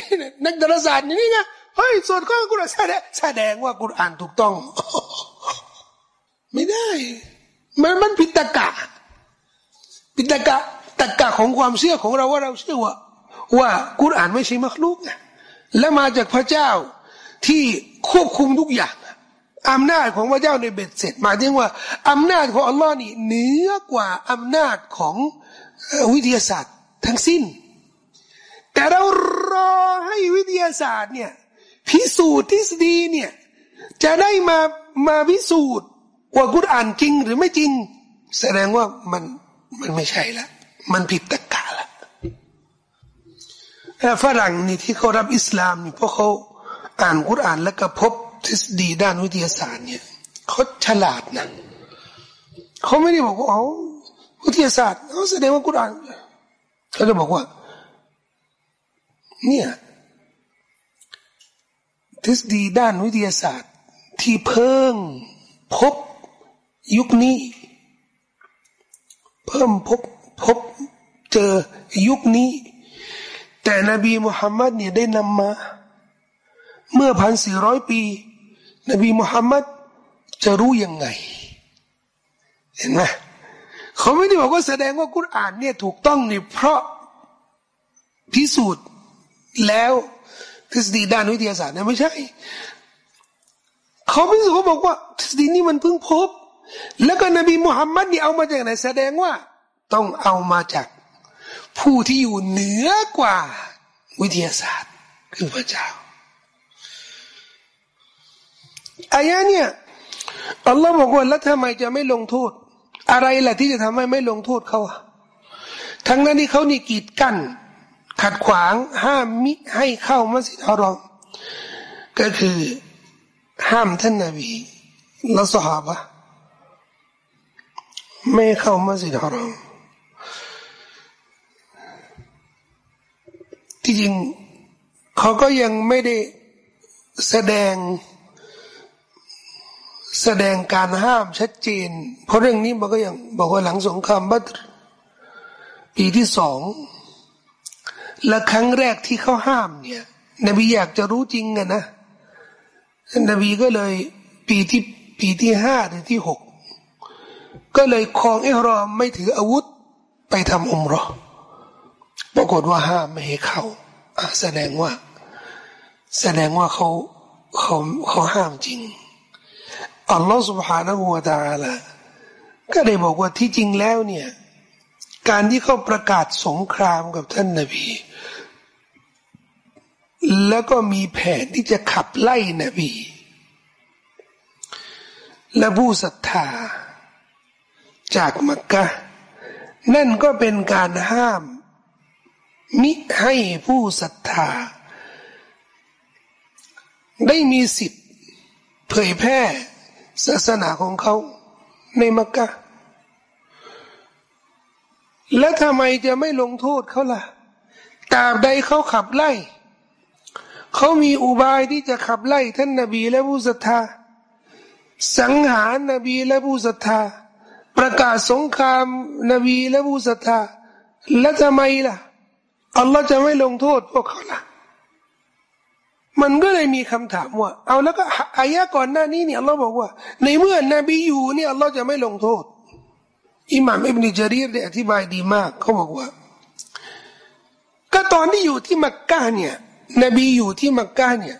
Speaker 1: นักดาราศาสตร์นี่ไงเฮ้ยส่วนข้อกุรอานแสดงแสดงว่ากุรอานถูกต้อง ไม่ได้ มันมันผิดตะกะ ผิดตะกะตะกะของความเชื่อของเราว่าเราเชื่อว่า ว่ากุรอานไม่ใช่มักลุกและมาจากพระเจ้าที่ควบคุมทุกอย่างอำนาจของพระเจ้าในเบ็ดเสร็จหมายถึงว่าอำนาจของอัลลอฮ์นี่เหนือกว่าอำนาจของวิทยาศาสตร์ทั้งสิ้น แต่เรารอให้วิทยาศาสตร์เนี่ยพิสูจน์ทฤษฎีเนี่ยจะได้มามาพิสูจน์ว่ากุรอานจริงหรือไม่จริง แสดงว่ามัน มันไม่ใช่ละ มันผิดตะกาละฝรั่งนี่ที่เขารับอิสลามนี่เพราะเขาอ่านกุรอานแล้วก็พบทฤษฎีด้านวิทยาศาสตร์เนี่ยเขาฉลาดนะเขาไม่ได้บอกว่าอ๋อวิทยาศาสตร์เขาแสดงว่ากุรอานเขาจะบอกว่า เนี่ยทฤษฎีด้านวิทยาศาสตร์ที่เพิ่งพบยุคนี้ เพิ่มพบพบเจอยุคนี้ แต่นบีมุฮัมมัดเนี่ยได้นำมา เมื่อพันสี่ร้อยปี นบีมุฮัมมัดจะรู้ยังไง เห็นไหมเขาไม่ได้บอกว่าแสดงว่ากุรอานเนี่ยถูกต้องนี่เพราะพิสูจน์แล้วทฤษฎีด้านวิทยาศาสตร์เนี่ยไม่ใช่ เขาพิสูจน์เขาบอกว่า ทฤษฎีนี้มันเพิ่งพบ แล้วก็นบีมุฮัมมัดนี่เอามาจากไหนแสดงว่า ต้องเอามาจากผู้ที่อยู่เหนือกว่าวิทยาศาสตร์ คือพระเจ้าอายะเนี่ยอัลลอฮ์บอกว่าแล้วทำไมจะไม่ลงโทษ อะไรแหละที่จะทำให้ไม่ลงโทษเขาทั้งนั้นที่เขานี่กีดกั้น ขัดขวางห้ามมิให้เข้ามัสยิดฮารอมก็คือห้ามท่านนาบีและสหาบ ไม่เข้ามัสยิดฮารอมที่จริงเขาก็ยังไม่ได้แสดงแสดงการห้ามชัดเจน เพราะเรื่องนี้มันก็ยังบอกว่าหลังสงครามบัตรปีที่สองและครั้งแรกที่เขาห้ามเนี่ย นบีอยากจะรู้จริงไงนะนบีก็เลยปีที่ปีที่ห้าหรือที่หก ก็เลยคลองอิหรอมไม่ถืออาวุธไปทำอุมรอปรากฏว่าห้ามไม่ให้เข้าแสดงว่า แสดงว่าเขาเขาเขาห้ามจริงอัลลอฮฺ سبحانه และ تعالى ก็ได้บอกว่าที่จริงแล้วเนี่ย การที่เขาประกาศสงครามกับท่านนบี แล้วก็มีแผนที่จะขับไล่นบี และผู้ศรัทธา จากมักกะนั่นก็เป็นการห้าม มิให้ผู้ศรัทธา ได้มีสิทธิ์ เผยแพร่ศาสนาของเขาในมักกะแล้วทำไมจะไม่ลงโทษเขาล่ะตราบใดเขาขับไล่ เขามีอุบายที่จะขับไล่ท่านนบีและผู้ศรัทธา สังหารนบีและผู้ศรัทธา ประกาศสงครามนบีและผู้ศรัทธาแล้วทำไมล่ะอัลลอฮ์จะไม่ลงโทษพวกเขาล่ะมันก็เลยมีคำถามว่า เอาแล้วก็อายะก่อนหน้านี้เนี่ยเราบอกว่า ในเมื่อนบีอยู่เนี่ยเราจะไม่ลงโทษอิหม่ามอิบนิจารีรได้อธิบายดีมาก เขาบอกว่า ก็ตอนที่อยู่ที่มักกะเนี่ย นบีอยู่ที่มักกะเนี่ย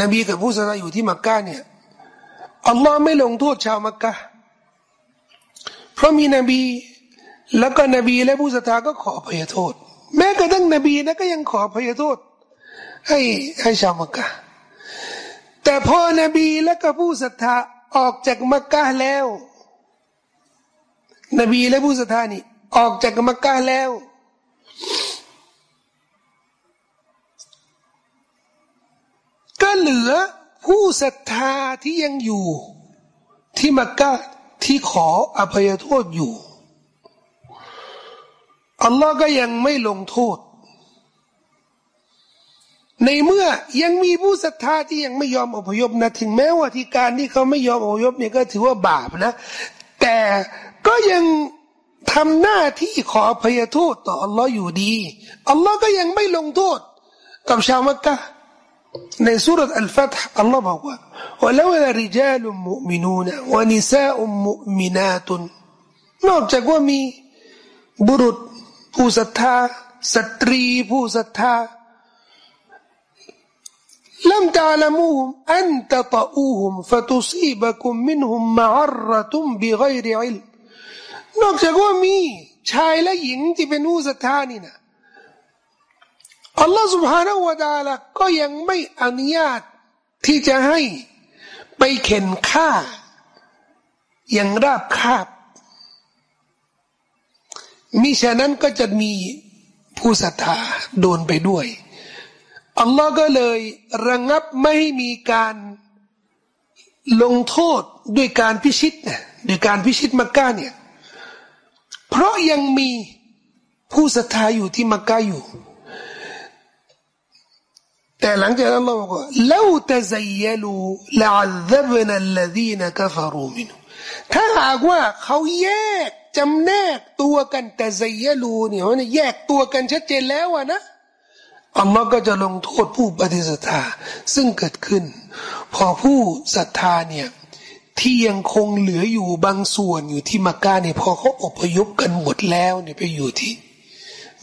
Speaker 1: นบีกับผู้ศรัทธาอยู่ที่มักกะเนี่ยอัลลอฮ์ไม่ลงโทษชาวมักกะเราะมีนบี แล้วก็นบีและผู้ศรัทธาก็ขออภัยโทษ แม้กระทั่งนบีนะก็ยังขออภัยโทษ ให้ให้ชาวมักกะแต่พอนบีและก็ผู้ศรัทธาออกจากมักกะแล้ว นบีและผู้ศรัทธานี่ออกจากมักกะแล้ว ก็เหลือผู้ศรัทธาที่ยังอยู่ที่มักกะ ที่ขออภัยโทษอยู่ อัลลอฮ์ก็ยังไม่ลงโทษ ในเมื่อยังมีผู้ศรัทธาที่ยังไม่ยอมอพยพนะ ถึงแม้ว่าที่การที่เขาไม่ยอมอพยพเนี่ยก็ถือว่าบาปนะ แต่ก็ยังทำหน้าที่ขออภัยโทษต่ออัลลอฮ์อยู่ดี อัลลอฮ์ก็ยังไม่ลงโทษ กับชาวมักกะ ในสุรษอัลฟัตห์อัลลอฮ์บอกว่าแล้วเวลาริจาลุมุมินูนวานิซาอุมุมินาตุนนอกจากว่ามีบุรุษ ผู้ศรัทธาสตรีผู้ศรัทธาลัมตาลมูมอันตะตะอูฮุมฟะตุซีบะคุมมินฮุมมะอัรรตุมบิไกรอิลนอกจากว่ามีชายและหญิงที่เป็นผู้ศรัทธานี่นะ อัลลอฮฺ سبحانه และ تعالى ก็ยังไม่อนุญาตที่จะให้ไปเข็นฆ่า อย่างราบคาบมิฉะนั้นก็จะมีผู้ศรัทธาโดนไปด้วยอัลลอฮ์ก็เลยระงับไม่ให้มีการลงโทษด้วยการพิชิตนะด้วยการพิชิตมักกะเนี่ย เพราะยังมีผู้ศรัทธาอยู่ที่มักกะอยู่ แต่หลังจากนั้นเราบอกว่าแล้วตะซยลูละอัลบนัลลดีนกัฟรูมินถ้าหากว่าเขาแยกจำแนกตัวกันแต่ซยลูเนี่ยแยกตัวกันชัดเจนแล้วอะนะอัลลอฮ์ก็จะลงโทษผู้ปฏิเสธาซึ่งเกิดขึ้น พอผู้ศรัทธาเนี่ยที่ยังคงเหลืออยู่บางส่วนอยู่ที่มักกะเนี่ยพอเขาอพยพกันหมดแล้วเนี่ยไปอยู่ที่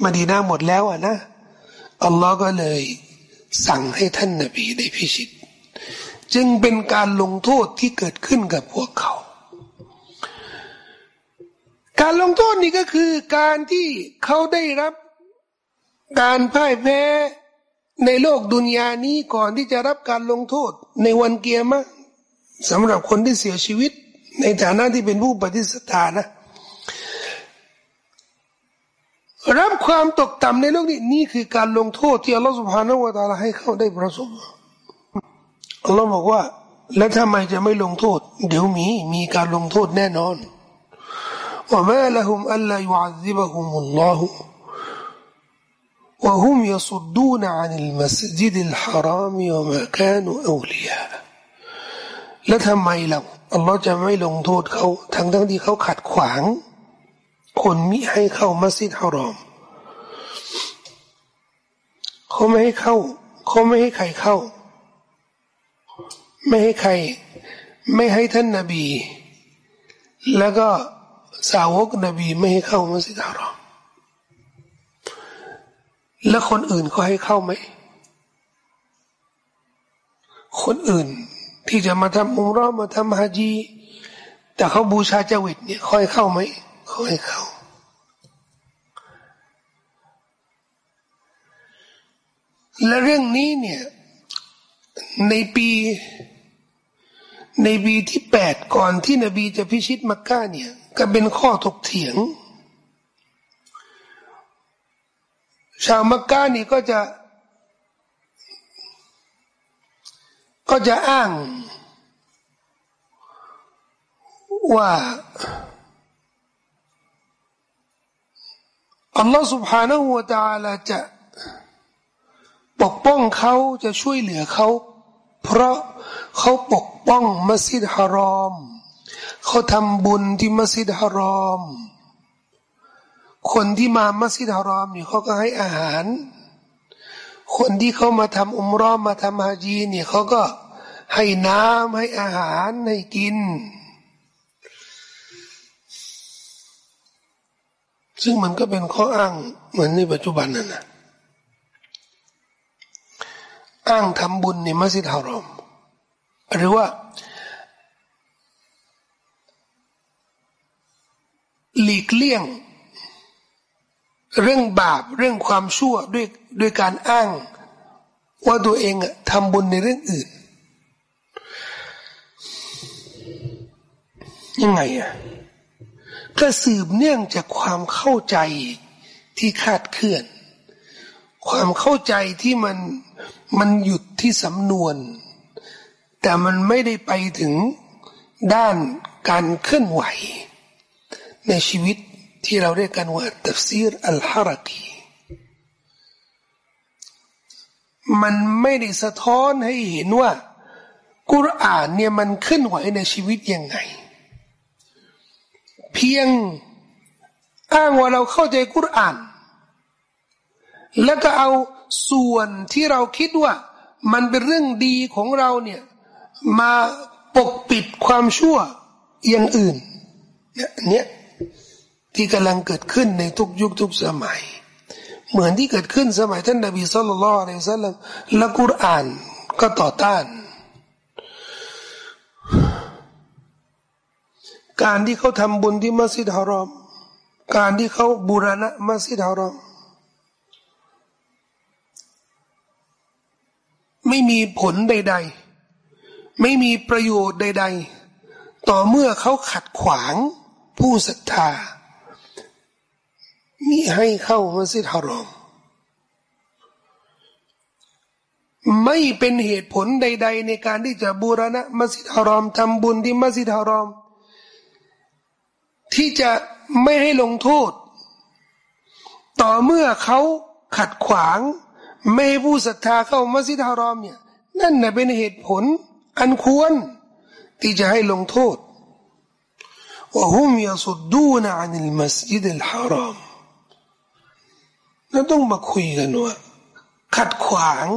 Speaker 1: มาดีนาหมดแล้วอะนะอัลลอฮ์ก็เลย สั่งให้ท่านนบีได้พิชิต จึงเป็นการลงโทษที่เกิดขึ้นกับพวกเขา การลงโทษนี้ก็คือการที่เขาได้รับการพ่ายแพ้ในโลกดุนยานี้ก่อนที่จะรับการลงโทษในวันเกียร์มะสำหรับคนที่เสียชีวิต ในฐานะที่เป็นผู้ปฏิสธานะ รับความตกต่ำในโลกนี้นี่คือการลงโทษที่อัลลอฮฺสุบฮานาวะตาลาให้เขาได้ประสบอัลลอฮฺบอกว่า แล้วทำไมจะไม่ลงโทษ เดี๋ยวมีมีการลงโทษแน่นอนว่าแม้ละหุมอัลลอฮฺยุอัซิบะฮุมุลลอฮฺ وهم يصدون عن المسجد الحرام وما كانوا أولياء แล้วทำไมล่ะอัลลอฮ์จะไม่ลงโทษเขาทั้งทั้งที่เขาขัดขวาง คนมิให้เข้ามัสยิดฮารอมเขาไม่ให้เข้าเขาไม่ให้ใครเข้า ไม่ให้ใคร ไม่ให้ท่านนาบี แล้วก็สาวกนบีไม่ให้เข้ามัสยิดฮารอมแล้วคนอื่นเขาให้เข้าไหม คนอื่นที่จะมาทำอุมรอมาทำฮาจี แต่เขาบูชาเจวิตเนี่ยเขาให้เข้าไหมเขาให้เข้า และเรื่องนี้เนี่ยในปีในปีที่แปดก่อนที่นบีจะพิชิตมักกะเนี่ยก็เป็นข้อถกเถียง ชาวมักกะนี่ก็จะ ก็จะอ้าง ว่าอัลลอฮฺ سبحانه และ تعالى จะ ปกป้องเขาจะช่วยเหลือเขา เพราะเขาปกป้องมัสยิดฮารอม เขาทำบุญที่มัสยิดฮารอม คนที่มามัสยิดฮารอมเนี่ยเขาก็ให้อาหาร คนที่เขามาทำอุมรอมมาทำฮาจีเนี่ยเขาก็ให้น้ำให้อาหารให้กิน ซึ่งมันก็เป็นข้ออ้างเหมือนในปัจจุบันนั่นนะ อ้างทำบุญในมัสยิดฮารอม หรือว่า หลีกเลี่ยง เรื่องบาปเรื่องความชั่วด้วยด้วยการอ้าง ว่าตัวเองอะทำบุญในเรื่องอื่น ยังไงอะก็สืบเนื่องจากความเข้าใจที่คาดเคลื่อน ความเข้าใจที่มัน มันหยุดที่สำนวน แต่มันไม่ได้ไปถึงด้านการเคลื่อนไหว ในชีวิตที่เราเรียกกันว่าตัฟซีรอัลฮารักีมันไม่ได้สะท้อนให้เห็นว่า กุรอานเนี่ยมันเคลื่อนไหวในชีวิตยังไง เพียงอ้างว่าเราเข้าใจกุรอาน แล้วก็เอา ส่วนที่เราคิดว่า มันเป็นเรื่องดีของเราเนี่ยมาปกปิดความชั่วอย่างอื่นเนี่ยเนี่ยที่กำลังเกิดขึ้นในทุกยุคทุกสมัย เหมือนที่เกิดขึ้นสมัยท่านนบีสุลต่านละอัลสัลลัมและกุรอานก็ต่อต้าน การที่เขาทำบุญที่มัสยิดฮารอม การที่เขาบูรณะมัสยิดฮารอม ไม่มีผลใด ๆ ไม่มีประโยชน์ใด ๆ ต่อเมื่อเขาขัดขวางผู้ศรัทธามิให้เข้ามัสยิดฮารอม ไม่เป็นเหตุผลใด ๆ ในการที่จะบูรณะมัสยิดฮารอมทำบุญที่มัสยิดฮารอม ที่จะไม่ให้ลงโทษ ต่อเมื่อเขาขัดขวาง ไม่ให้ผู้ศรัทธาเข้ามัสยิดฮารอมเนี่ย นั่นน่ะเป็นเหตุผล อันควร ที่จะให้ลงโทษว่าฮุมยสุดดูนอันิลมัสยิดลฮารอมนั่นต้องมาคุยกันว่าขัดขวาง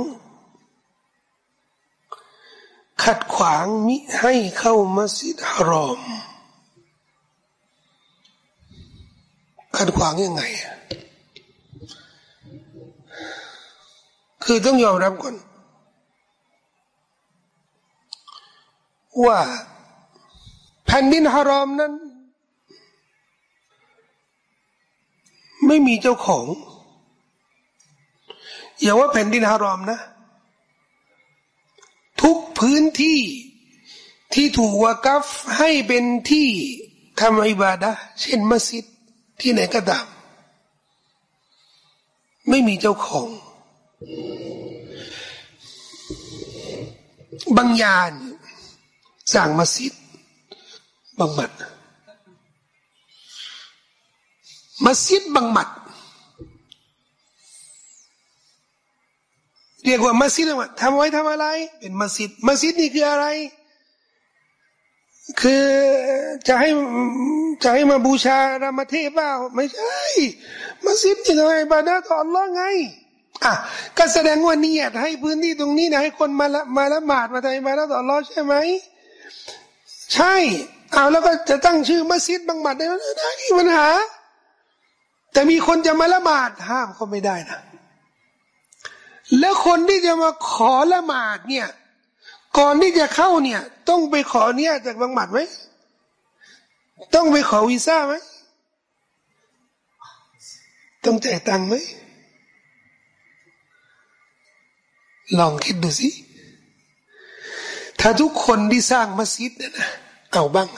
Speaker 1: ขัดขวางมิให้เข้ามัสยิดฮารอมขัดขวางยังไงอะ คือต้องยอมรับก่อน ว่าแผ่นดินฮารอมนั้น ไม่มีเจ้าของ อย่าว่าแผ่นดินฮารอมนะ ทุกพื้นที่ที่ถูกวากัฟให้เป็นที่ทำอิบาดะเช่นมัสยิดที่ไหนก็ตาม ไม่มีเจ้าของ บางยานสร้างมัสยิดบางมัด มัสยิดบางมัด เรียกว่ามัสยิดทำไว้ทำอะไร เป็นมัสยิด มัสยิดนี่คืออะไร คือจะให้จะให้มาบูชารามเทพเปล่าไม่ใช่ มัสยิดนี่ทำไมบาดาต่ออัลลอฮ์ไง อะก็แสดงว่าเนี่ให้พื้นที่ตรงนี้นะให้คนมาละมาละหมาดมาทำมาล้วต่อรอใช่ไหมใช่เอาแล้วก็จะตั้งชื่อมัสยิดบางหมัดได้ไหมได้มีปัญหา แต่มีคนจะมาละหมาดห้ามเขาไม่ได้นะแล้วคนที่จะมาขอละหมาดเนี่ย ก่อนที่จะเข้าเนี่ย ต้องไปขอเนี่ยจากบางหมัดไหมต้องไปขอวีซ่าไหมต้องจ่ายตังค์ไหม ลองคิดดูสิ ถ้าทุกคนที่สร้างมัสยิดเนี่ยนะเอาบ้าง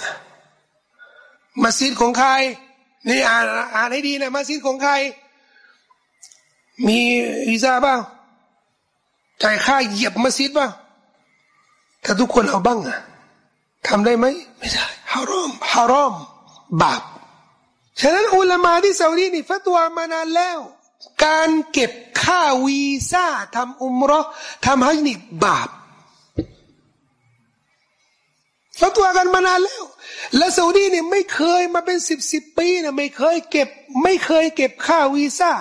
Speaker 1: มัสยิดของใคร นี่อ่านอ่านให้ดีนะมัสยิดของใคร มีวีซ่าบ้างจ่ายค่าเหยียบมัสยิดบ้างถ้าทุกคนเอาบ้างอะทำได้ไหมไม่ได้ฮารอมฮารอมบาปฉะนั้นอุลามาที่ซาอุดีนี่ฟัตวามานานแล้ว การเก็บค่าวีซ่าทำอุมรอทำให้นี่บาปฟัตัวกันมานานแล้ว และซาอุดีเนี่ยไม่เคยมาเป็นสิบสิบปีนะไม่เคยเก็บ ไม่เคยเก็บค่าวีซ่า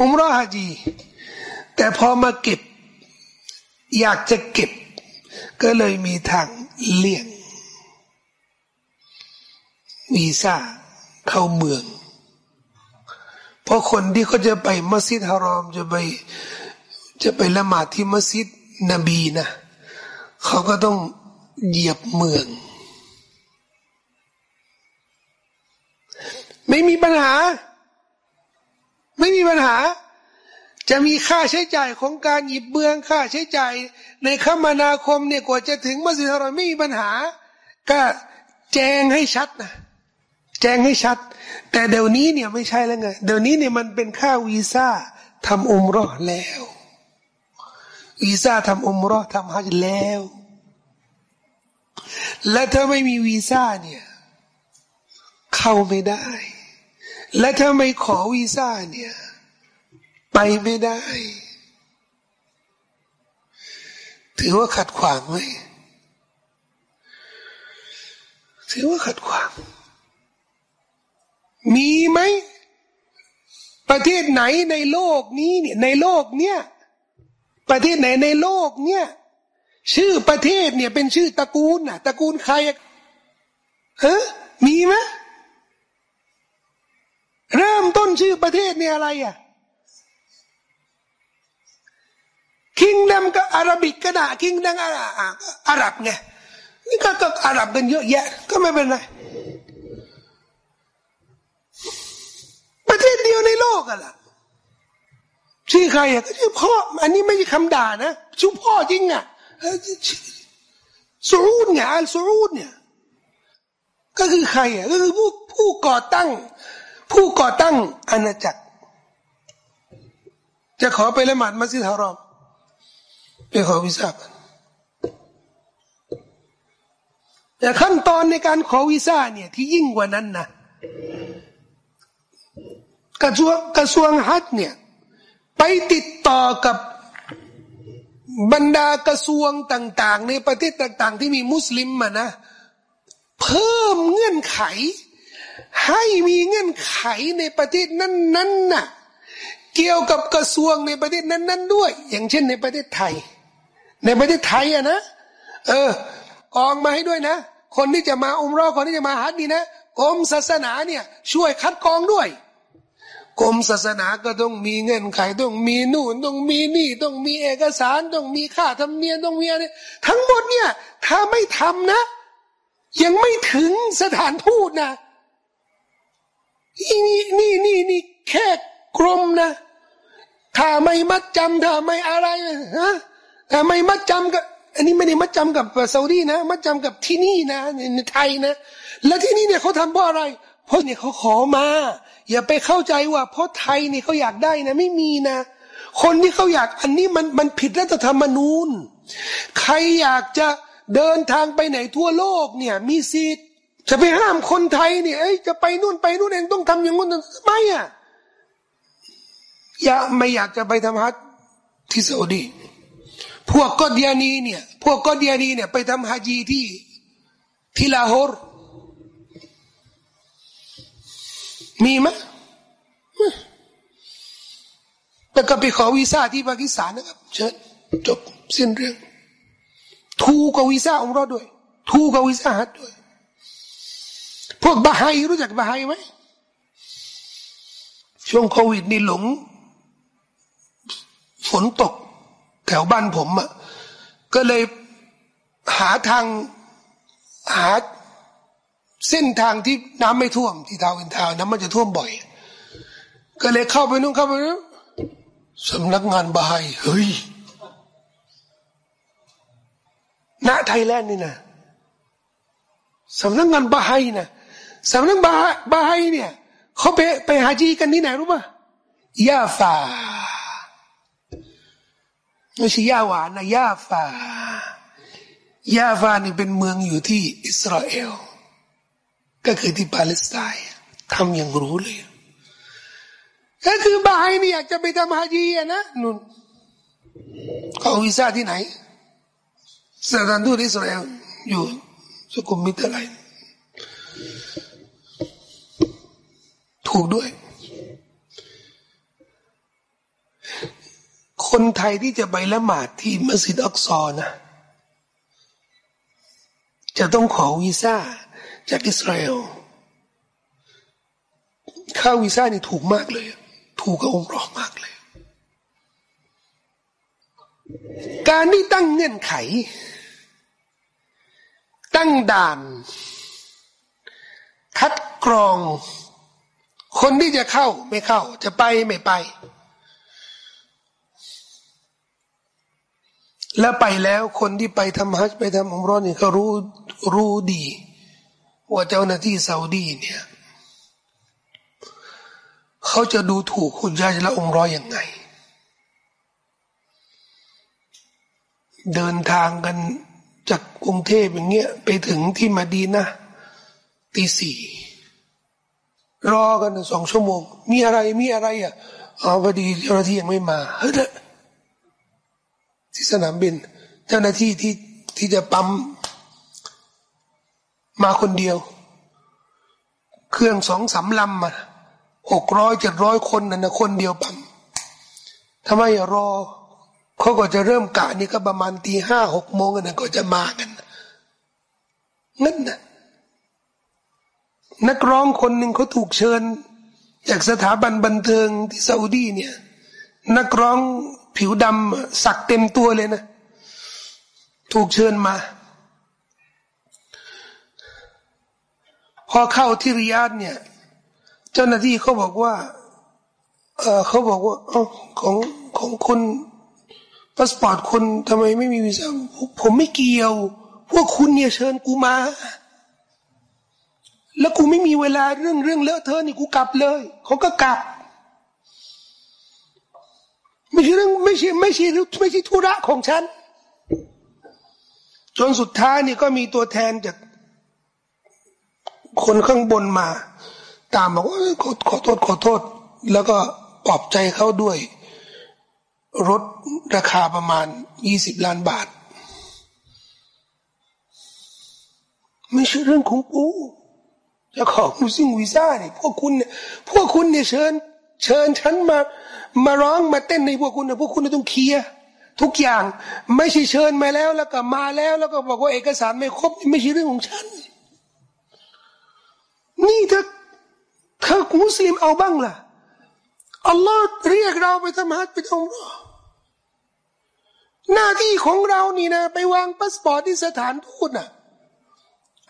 Speaker 1: อุมรอฮาจี แต่พอมาเก็บ อยากจะเก็บ ก็เลยมีทางเลี่ยงวีซ่าเข้าเมือง เพราะคนที่เขาจะไปมัสยิดฮารอมจะไปจะไปละหมาดที่มัสยิดนบีนะเขาก็ต้องเหยียบเมือง ไม่มีปัญหา ไม่มีปัญหา จะมีค่าใช้จ่ายของการหยิบเมืองค่าใช้จ่าย ในคมนาคมเนี่ยกว่าจะถึงมัสยิดฮารอมไม่มีปัญหา ก็แจ้งให้ชัดนะ แจ้งให้ชัด แต่เดี๋ยวนี้เนี่ยไม่ใช่แล้วไง เดี๋ยวนี้เนี่ยมันเป็นค่าวีซ่าทำอุมรอแล้ว วีซ่าทำอุมรอทำฮัจแล้ว และถ้าไม่มีวีซ่าเนี่ย เข้าไม่ได้ และถ้าไม่ขอวีซ่าเนี่ย ไปไม่ได้ ถือว่าขัดขวางไหมถือว่าขัดขวาง มีไหม ประเทศไหนในโลกนี้เนี่ยในโลกเนี่ย ประเทศไหนในโลกเนี่ย ชื่อประเทศเนี่ยเป็นชื่อตระกูลน่ะตระกูลใครฮะมีไหมเริ่มต้นชื่อประเทศเนี่ยอะไรอะคิงดัมก็อาราบิกก็ได้คิงดัมอาหรับไงนี่ก็ก็อาหรับกันเยอะแยะ ก็ไม่เป็นไรประเท ศเดียวในโลกอะล่ะชื่อใครอะก็ชื่อพ่อ อันนี้ไม่ใช่คำด่านะชื่อพ่อจริงอะสูดเนี่ยอัลสูดเนี่ย ก็คือใครอะก็คือผู้ผู้ก่อตั้ง ผู้ก่อตั้งอาณาจักร จะขอไปละหมาดมัสยิดฮารอมไปขอวิซ่ากันแต่ขั้นตอนในการขอวีซ่าเนี่ยที่ยิ่งกว่านั้นนะ กระทรวงกระทรวงฮัจเนี่ยไปติดต่อกับบรรดากระทรวงต่าง ๆ ในประเทศต่าง ๆ ที่มีมุสลิมมานะ เพิ่มเงื่อนไข ให้มีเงื่อนไขในประเทศนั้นๆน่ะเกี่ยวกับกระทรวงในประเทศนั้น ๆ ด้วย อย่างเช่นในประเทศไทย ในประเทศไทยอะนะเออกองมาให้ด้วยนะ คนที่จะมาอุมรอคนที่จะมาฮัจนี่นะกรมศาสนาเนี่ย ช่วยคัดกรองด้วย กรมศาสนาก็ต้องมีเงินไขต้องมีนู่นต้องมีนี่ต้องมีเอกสารต้องมีค่าธรรมเนียมต้องมีอะไรทั้งหมดเนี่ยถ้าไม่ทำนะ ยังไม่ถึงสถานทูตนะนี่นี่นี่นี่แค่กรมนะถ้าไม่มัดจำถ้าไม่อะไรฮะถ้าไม่มัดจำกับอันนี้ไม่ได้มัดจำกับซาอุดีนะ มัดจำกับที่นี่นะในไทยนะ แล้วที่นี่เนี่ยเขาทำเพราะอะไร เพราะเนี่ยเขาขอมา อย่าไปเข้าใจว่า เพราะไทยนี่เขาอยากได้นะ ไม่มีนะ คนที่เขาอยากอันนี้มันมันผิดรัฐธรรมนูญ ใครอยากจะเดินทางไปไหนทั่วโลกเนี่ย มีสิทธิ์จะไปห้ามคนไทยเนี่ยจะไปนู่นไปนู่นเองต้องทำอย่างนู้นไม่อะอย่าไม่อยากจะไปทำฮัจที่ซาอุดี พวกกอดียานีเนี่ย พวกกอดียานีเนี่ย ไปทำฮัจีที่ที่ลาโฮร์ มีไหมแล้วก็ไปขอวีซ่าที่ปากีสถานนะครับเชิญจบสิ้นเรื่องถูกกวีซ่าองค์รอด้วยถูกกวีซ่าฮัดด้วย พวกบาไฮรู้จักบาไฮไหมช่วงโควิดนี่หลง ฝนตก แถวบ้านผมอะ่ะก็เลยหาทางหา เส้นทางที่น้ำไม่ท่วมที่ทาวเวนทาวน้ำมันจะท่วมบ่อย ก็เลยเข้าไปนู่นเข้าไปนู่นสำนักงานบายเฮ้ยณไทยแลนด์นี่นะสำนักงานบายนะสำนักบาบายเนี่ยเขาไปไปหาจีกันที่ไหนรู้ป่ะยาฟาไม่ใช่ยาหวานนะยาฟายาฟานี่เป็นเมืองอยู่ที่อิสราเอล ก็คือที่ปาเลสไตน์ทำอย่างรู้เลย ก็คือบายนี่อยากจะไปทำฮาจีนะนุ่นเขาวีซ่าที่ไหนสถานทูตอิสราเอลอยู่สุขุมวิทอะไรถูกด้วย คนไทยที่จะไปละหมาดที่มัสยิดอักซอนะ จะต้องขอวีซ่า จากอิสราเอลค่าวีซ่านี่ถูกมากเลย ถูกกับองค์รอมากเลย การที่ตั้งเงื่อนไข ตั้งด่าน คัดกรอง คนที่จะเข้าไม่เข้า จะไปไม่ไป แล้วไปแล้วคนที่ไปทำฮัจไปทำอมรอนนี่เขารู้รู้ดี ว่าเจ้าหน้าที่ซาอุดีเนี่ยเขาจะดูถูกคุณยาจละองค์รอยอย่างไง เดินทางกันจากกรุงเทพอย่างเงี้ยไปถึงที่มาดีนะตีสี่รอกันสองชั่วโมง มีอะไรมีอะไรอะอ๋อพอดีเจ้าหน้าที่ยังไม่มาเฮ้ยที่สนามบิน เจ้าหน้าที่ที่ที่จะปั๊ม มาคนเดียว เครื่องสองสามลำมาหกร้อยเจ็ดร้อยคนนั่นนะคนเดียวปั๊มทำไมอย่ารอเขาก็จะเริ่มกะนี่ก็ประมาณตีห้าหกโมงกันนะก็จะมากันนั่นนะนักร้องคนหนึ่งเขาถูกเชิญ จากสถาบันบันเทิงที่ซาอุดีเนี่ย นักร้องผิวดำสักเต็มตัวเลยนะ ถูกเชิญมา พอเข้าที่ริยาดเนี่ย เจ้าหน้าที่เขาบอกว่าเออเขาบอกว่าอของของคนพาสปอร์ตคนทำไมไม่มีวีซ่าผมไม่เกี่ยว พวกคุณเนี่ยเชิญกูมา แล้วกูไม่มีเวลาเรื่องเรื่องเลอะเทอะนี่กูกลับเลยเขาก็กลับ ไม่ใช่เรื่องไม่ใช่ไม่ใช่ไม่ใช่ธุระของฉัน จนสุดท้ายนี่ก็มีตัวแทนจาก คนข้างบนมา ตามบอกว่าขอขอโทษขอโทษ แล้วก็ปลอบใจเขาด้วย รถราคาประมาณยี่สิบล้านบาท ไม่ใช่เรื่องของกูจะขอมูซิงวีซ่าเนี่ยพวกคุณเนี่ยพวกคุณเนี่ยเชิญ เชิญฉันมามาร้องมาเต้นในพวกคุณนะพวกคุณต้องเคลียร์ทุกอย่างไม่ใช่เชิญมาแล้วแล้วก็มาแล้ว แล้วก็บอกว่าเอกสารไม่ครบ ไม่ใช่เรื่องของฉัน นี่ถ้าถ้ามุสลิมเอาบ้างล่ะอัลลอฮ์เรียกเราไปทำฮัจไปทำอุมเราะฮ์หน้าที่ของเรานี่นะ ไปวางพาสปอร์ตที่สถานทูตนะ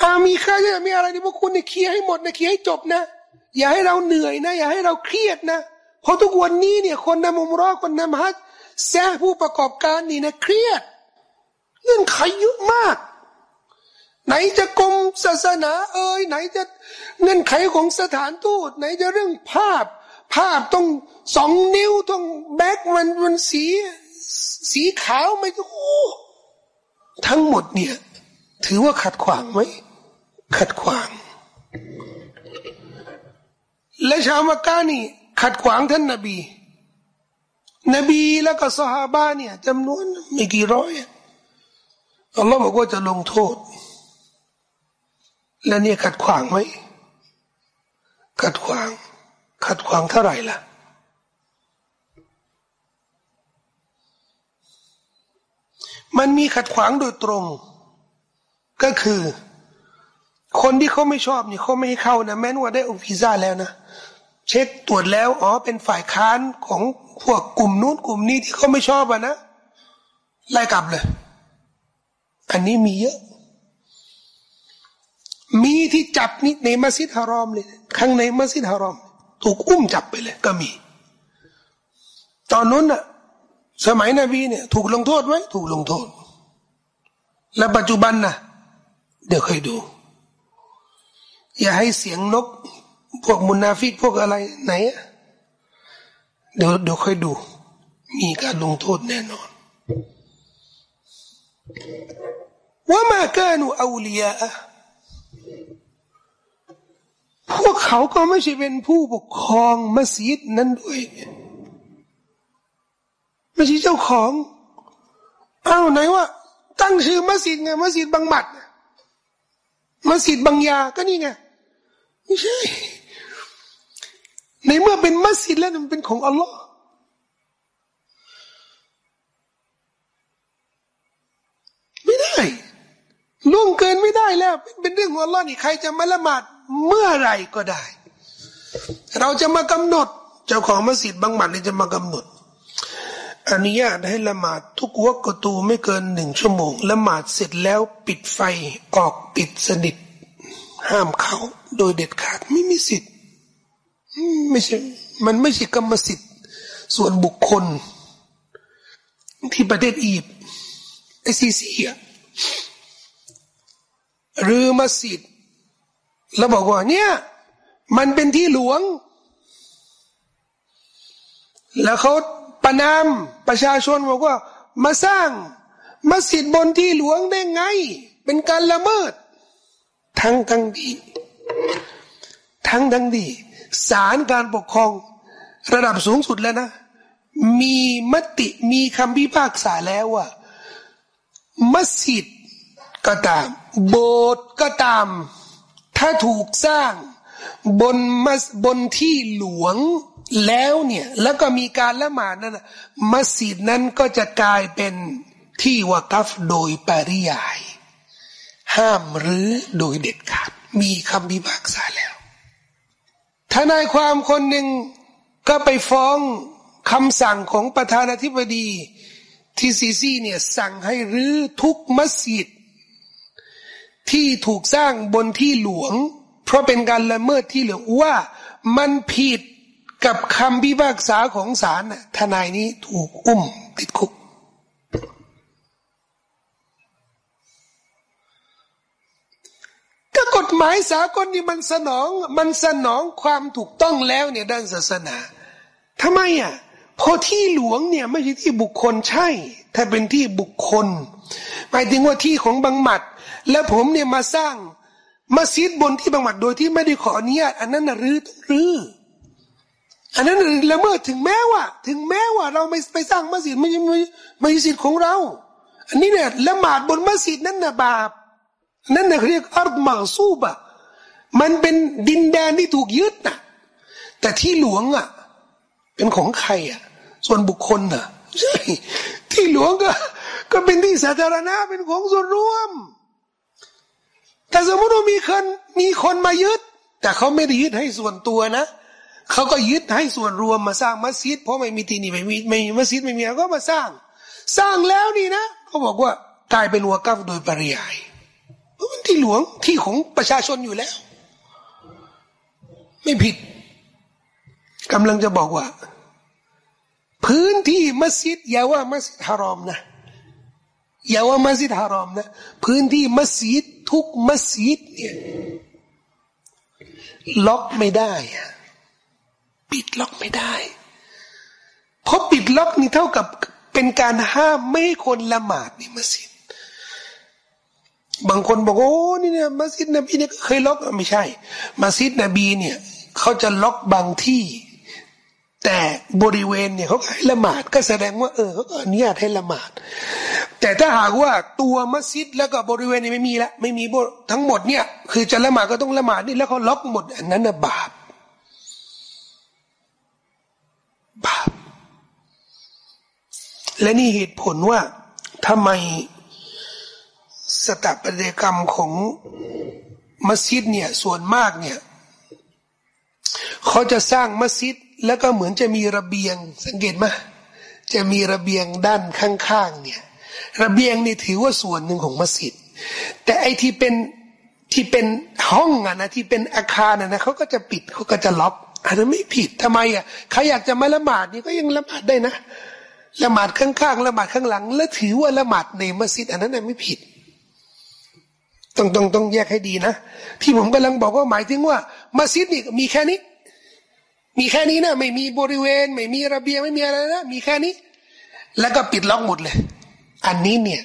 Speaker 1: อามีค่าใช้จ่ายมีอะไรที่พวกคุณเนี่ยเคลียร์ให้หมดนะเคลียร์ให้จบนะ อย่าให้เราเหนื่อยนะ อย่าให้เราเครียดนะเพราะทุกวันนี้เนี่ย คนนำอุมเราะฮ์คนนำฮัจแซะห์ผู้ประกอบการนี่นะเครียดเงื่อนไขเยอะมาก ไหนจะกรมศาสนา เอ่ยไหนจะเงื่อนไขของสถานทูตไหนจะเรื่องภาพ ภาพต้องสองนิ้วต้องแบกมันมันสี สีขาวไม่โอ้ทั้งหมดเนี่ย ถือว่าขัดขวางไหมขัดขวาง และชาวมักกะนี่ ขัดขวางท่านนบี นบีแล้วก็สหาบาเนี่ยจำนวนไม่กี่ร้อยอัลลอฮ์บอกว่าจะลงโทษ และนี่ขัดขวางไหมขัดขวาง ขัดขวางเท่าไหร่ล่ะมันมีขัดขวางโดยตรง ก็คือ คนที่เขาไม่ชอบเนี่ยเขาไม่ให้เข้านะแม้ว่าได้อวีซ่าแล้วนะ เช็คตรวจแล้วอ๋อเป็นฝ่ายค้านของพวกกลุ่มนู้นกลุ่มนี้ที่เขาไม่ชอบอะนะไล่กลับเลย อันนี้มีเยอะ มีที่จับนี่ในมัสยิดฮารอมเลยข้างในมัสยิดฮารอม ถูกอุ้มจับไปเลย ก็มี ตอนนู้นน่ะ สมัยนบีเนี่ย ถูกลงโทษไหมถูกลงโทษ และปัจจุบันน่ะเดี๋ยวเคยดู อย่าให้เสียงนก พวกมุนาฟิกพวกอะไรไหนเดี๋ยวเดี๋ยวค่อยดู มีการลงโทษแน่นอนว่ามาเกนูอาลียะ พวกเขาก็ไม่ใช่เป็นผู้ปกครองมัสยิดนั้นด้วยไม่ใช่เจ้าของอ้าวไหนว่า ตั้งชื่อมัสยิดไงมัสยิดบางหมัดมัสยิดบางยาก็นี่ไงไม่ใช่ในเมื่อเป็นมัสยิดแล้วมันเป็นของอัลลอฮ์ไม่ได้ ล่วงเกินไม่ได้แล้ว เป็นเรื่องของอัลลอฮ์นี่ใครจะมาละหมาดเมื่อไรก็ได้ เราจะมากำหนด เจ้าของมัสยิดบางหมัดนี่จะมากำหนดอนุญาตให้ละหมาดทุกวักตูไม่เกินหนึ่งชั่วโมงละหมาดเสร็จแล้วปิดไฟออกปิดสนิท ห้ามเขาโดยเด็ดขาดไม่มีสิทธิ์ไม่ใช่มันไม่ใช่กรรมสิทธิ์ส่วนบุคคล ที่ประเทศอียิปต์ไอซีซีอะ หรือมัสยิดแล้วบอกว่า เนี่ย มันเป็นที่หลวง แล้วเขาประนามประชาชนบอกว่า มาสร้างมัสยิดบนที่หลวงได้ไง เป็นการละเมิด ทั้งทั้งดี ทั้งทั้งดีศาลการปกครองระดับสูงสุดแล้วนะ มีมติมีคำพิพากษาแล้วว่ามัสยิด ก็ตาม โบสถ์ก็ตาม ถ้าถูกสร้างบนมัสบนที่หลวงแล้วเนี่ยแล้วก็มีการละหมาดนั้นมัสยิดนั้นก็จะกลายเป็นที่วากัฟโดยปริยาย ห้ามหรือโดยเด็ดขาด มีคำพิพากษาแล้วทนายความคนหนึ่งก็ไปฟ้องคำสั่งของประธานาธิบดีที่ซีซีเนี่ยสั่งให้รื้อทุกมัสยิด ที่ถูกสร้างบนที่หลวง เพราะเป็นการละเมิดที่หลวงว่ามันผิดกับคำพิพากษาของศาลทนายนี้ถูกอุ้มติดคุก ก็กฎหมายสากลนี่มันสนอง มันสนองความถูกต้องแล้วเนี่ยด้านศาสนาทำไมอะ เพอที่หลวงเนี่ยไม่ใช่ที่บุคคลใช่ ถ้าเป็นที่บุคคล หมายถึงว่าที่ของบังหมัด แล้วผมเนี่ยมาสร้างมัสยิดบนที่บังหมัดโดยที่ไม่ได้ขออนุญาตอันนั้นนะรื้อต้องรื้ออันนั้นละเมิดถึงแม้ว่า ถึงแม้ว่าเราไม่ไปสร้างมัสยิดไม่ไม่ไม่สิทธิ์ของเรา อันนี้เนี่ยละหมาดบนมัสยิดนั้นนะบาปนั่นนะเรียกอัลมาซูบะมันเป็นดินแดนที่ถูกยึดนะแต่ที่หลวงอะ เป็นของใครอะ ส่วนบุคคลน่ะใช่ที่หลวงก็ ก็เป็นที่สาธารณะเป็นของส่วนรวม แต่สมมติว่ามีคนมีคนมายึด แต่เขาไม่ได้ยึดให้ส่วนตัวนะเขาก็ยึดให้ส่วนรวมมาสร้างมัสยิด เพราะไม่มีที่นี่ไม่มีไม่มีมัสยิดไม่มีก็มาสร้าง สร้างแล้วนี่นะเขาบอกว่ากลายเป็นวัวกัฟโดยปริยายเพราะมันที่หลวงที่ของประชาชนอยู่แล้ว ไม่ผิดกำลังจะบอกว่า พื้นที่มัสยิดอย่าว่ามัสยิดฮารอมนะอย่าว่ามัสยิดฮารอมนะพื้นที่มัสยิดทุกมัสยิดเนี่ยล็อกไม่ได้ ปิดล็อกไม่ได้เพราะปิดล็อกนี่เท่ากับเป็นการห้ามไม่ให้คนละหมาดในมัสยิดบางคนบอกโอ้นี่เนี่ยมัสยิดนบีเนี่ยเคยล็อกไม่ใช่ มัสยิดนบีเนี่ยเขาจะล็อกบางที่ แต่บริเวณเนี่ยเขาให้ละหมาดก็แสดงว่าเออเขาอนุญาตให้ละหมาด แต่ถ้าหากว่าตัวมัสยิดแล้วก็บริเวณนี้ไม่มีละไม่มีทั้งหมดเนี่ย คือจะละหมาดก็ต้องละหมาดนี่แล้วเขาล็อกหมด อันนั้นนะบาปบาปและนี่เหตุผลว่าทำไมสถาปัตยกรรมของมัสยิดเนี่ยส่วนมากเนี่ยเขาจะสร้างมัสยิด แล้วก็เหมือนจะมีระเบียงสังเกตไหมจะมีระเบียงด้านข้างๆเนี่ยระเบียงนี่ถือว่าส่วนหนึ่งของมัสยิด แต่ไอที่เป็นที่เป็นห้องอะนะที่เป็นอาคารนะนะเขาก็จะปิดเขาก็จะล็อกอันนั้นไม่ผิดทำไมอะใครอยากจะมาละหมาดนี่ก็ยังละหมาดได้นะละหมาดข้างๆละหมาดข้างหลัง แล้วถือว่าละหมาดในมัสยิด อันนั้นไม่ผิดต้องต้องต้องแยกให้ดีนะที่ผมกำลังบอกว่าหมายถึงว่ามัสยิดนี่มีแค่นี้ มีแค่นี้นะไม่มีบริเวณ ไม่มีระเบียงไม่มีอะไรนะมีแค่นี้ แล้วก็ปิดล็อกหมดเลย อันนี้เนี่ย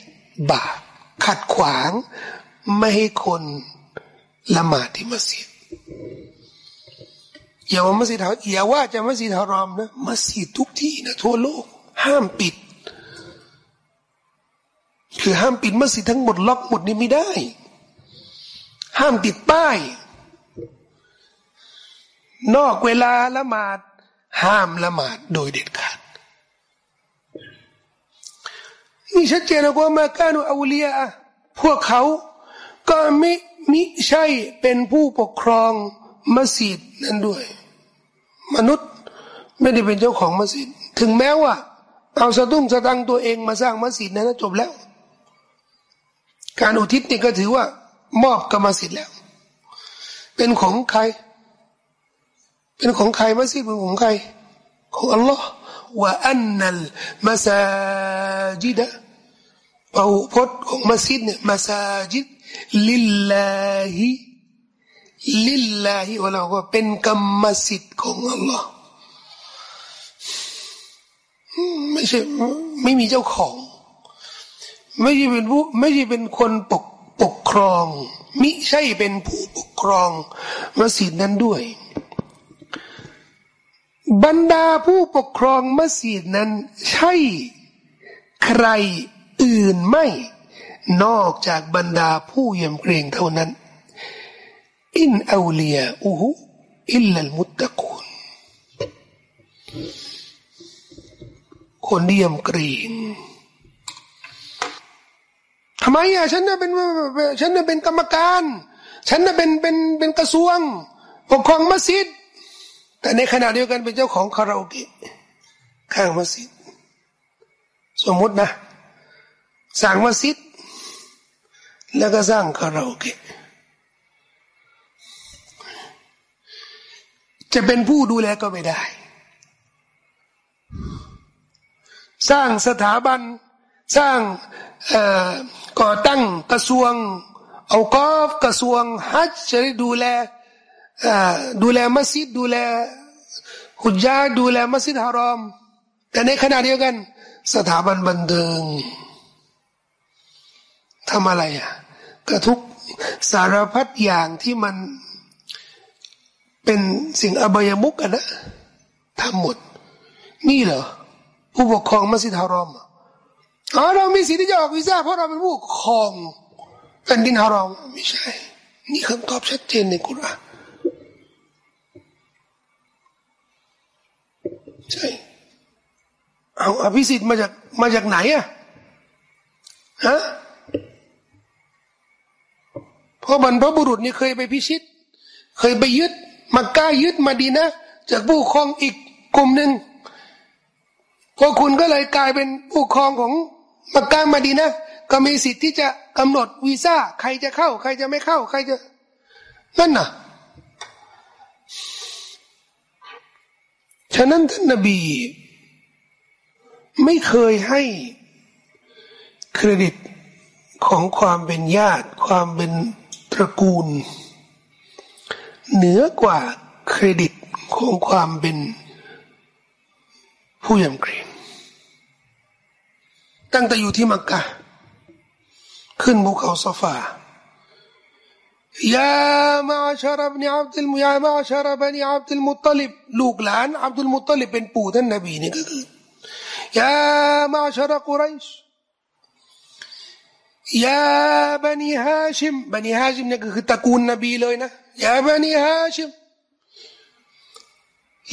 Speaker 1: บาปขัดขวางไม่ให้คนละหมาดที่มัสยิดอย่าว่ามัสยิดอย่าว่าจะมัสยิดฮารอมนะมัสยิดทุกที่นะทั่วโลก ห้ามปิด คือห้ามปิดมัสยิดทั้งหมดล็อกหมดนี่ไม่ได้ ห้ามติดป้าย นอกเวลาละหมาด ห้ามละหมาดโดยเด็ดขาดนี่ชัดเจนนะว่ามาการอุอเลียพวกเขาก็ไม่มิใช่เป็นผู้ปกครองมัสยิดนั้นด้วย มนุษย์ไม่ได้เป็นเจ้าของมัสยิดถึงแม้ว่า เอาสะดุ้งสะตังตัวเองมาสร้างมัสยิดนั้นจบแล้ว การอุทิศนี่ก็ถือว่ามอบกรรมสิทธิ์แล้ว เป็นของใคร เป็นของใครมัสยิดเป็นของใครของอัลลอฮ์ว่าอันนัลมัสยิดะเอาพจน์ของมัสยิดเนี่ยมัสยิดลิลลาฮิลิลลาฮิวะลาว่าเป็นกรรมสิทธิ์ของอัลลอฮ์ไม่ใช่ไม่มีเจ้าของ ไม่ใช่เป็นผู้ไม่ใช่เป็นคนปกปกครอง มิใช่เป็นผู้ปกครองมัสยิดนั้นด้วย บรรดาผู้ปกครองมัสยิดนั้น ใช่ใครอื่นไม่ นอกจากบรรดาผู้ยำเกรงเท่านั้น อินอูเลียอูฮุอิลลัลมุตตะกูนคนที่ยำเกรงทำไมอะฉันน่ะเป็นฉันน่ะเป็นกรรมการ ฉันน่ะเป็นเป็นเป็นกระทรวง ปกครองมัสยิด แต่ในขณะเดียวกันเป็นเจ้าของคาราโอเกะข้างมัสยิดสมมตินะสั่งมัสยิดแล้วก็สร้างคาราโอเกะจะเป็นผู้ดูแลก็ไม่ได้ สร้างสถาบัน สร้างก่อตั้งกระทรวง เอากอฟกระทรวงฮัจจะได้ดูแล ดูแลมัสยิดดูแลหุจญาดูแลมัสยิดฮารอม แต่ในขณะเดียวกัน สถาบันบันเทิงทำอะไรอะกระทุกสารพัดอย่างที่มันเป็นสิ่งอบายมุกอะนะทำหมด นี่เหรอ ผู้ปกครองมัสยิดฮารอมอ๋อเรามีสิทธิ์ที่จะออกวีซ่าเพราะเราเป็นผู้ปกครองแผ่นดินฮารอมไม่ใช่ นี่คำตอบชัดเจนในกุรอาน ใช่เอาอภิสิทธิ์มาจากมาจากไหนอะฮะเพราะบรรพบุรุษนี่เคยไปพิชิต เคยไปยึดมักกะยึดมาดีนะ จากผู้ครองอีกกลุ่มหนึ่งพวกคุณก็เลยกลายเป็นผู้ครองของมักกะมาดีนะ ก็มีสิทธิ์ที่จะกำหนดวีซ่า ใครจะเข้า ใครจะไม่เข้า ใครจะนั่นน่ะ ฉะนั้นท่านนบี ไม่เคยให้เครดิตของความเป็นญาติ ความเป็นตระกูล เหนือกว่าเครดิตของความเป็นผู้ยำเกรงตั้งแต่อยู่ที่มักกะ ขึ้นภูเขาซฟายา มาชารับนีอับดุลมุยามาชารับนีอับดุลมุตลิบลูกหลานอับดุลมุตลิบเป็นปู่ท่านนบีนี่ก็คือยามาชารับกุไรชยาบันีฮาชิมบันีฮาชิมเนี่ยก็คือตระกูลนบีเลยนะยาบันีฮาชิม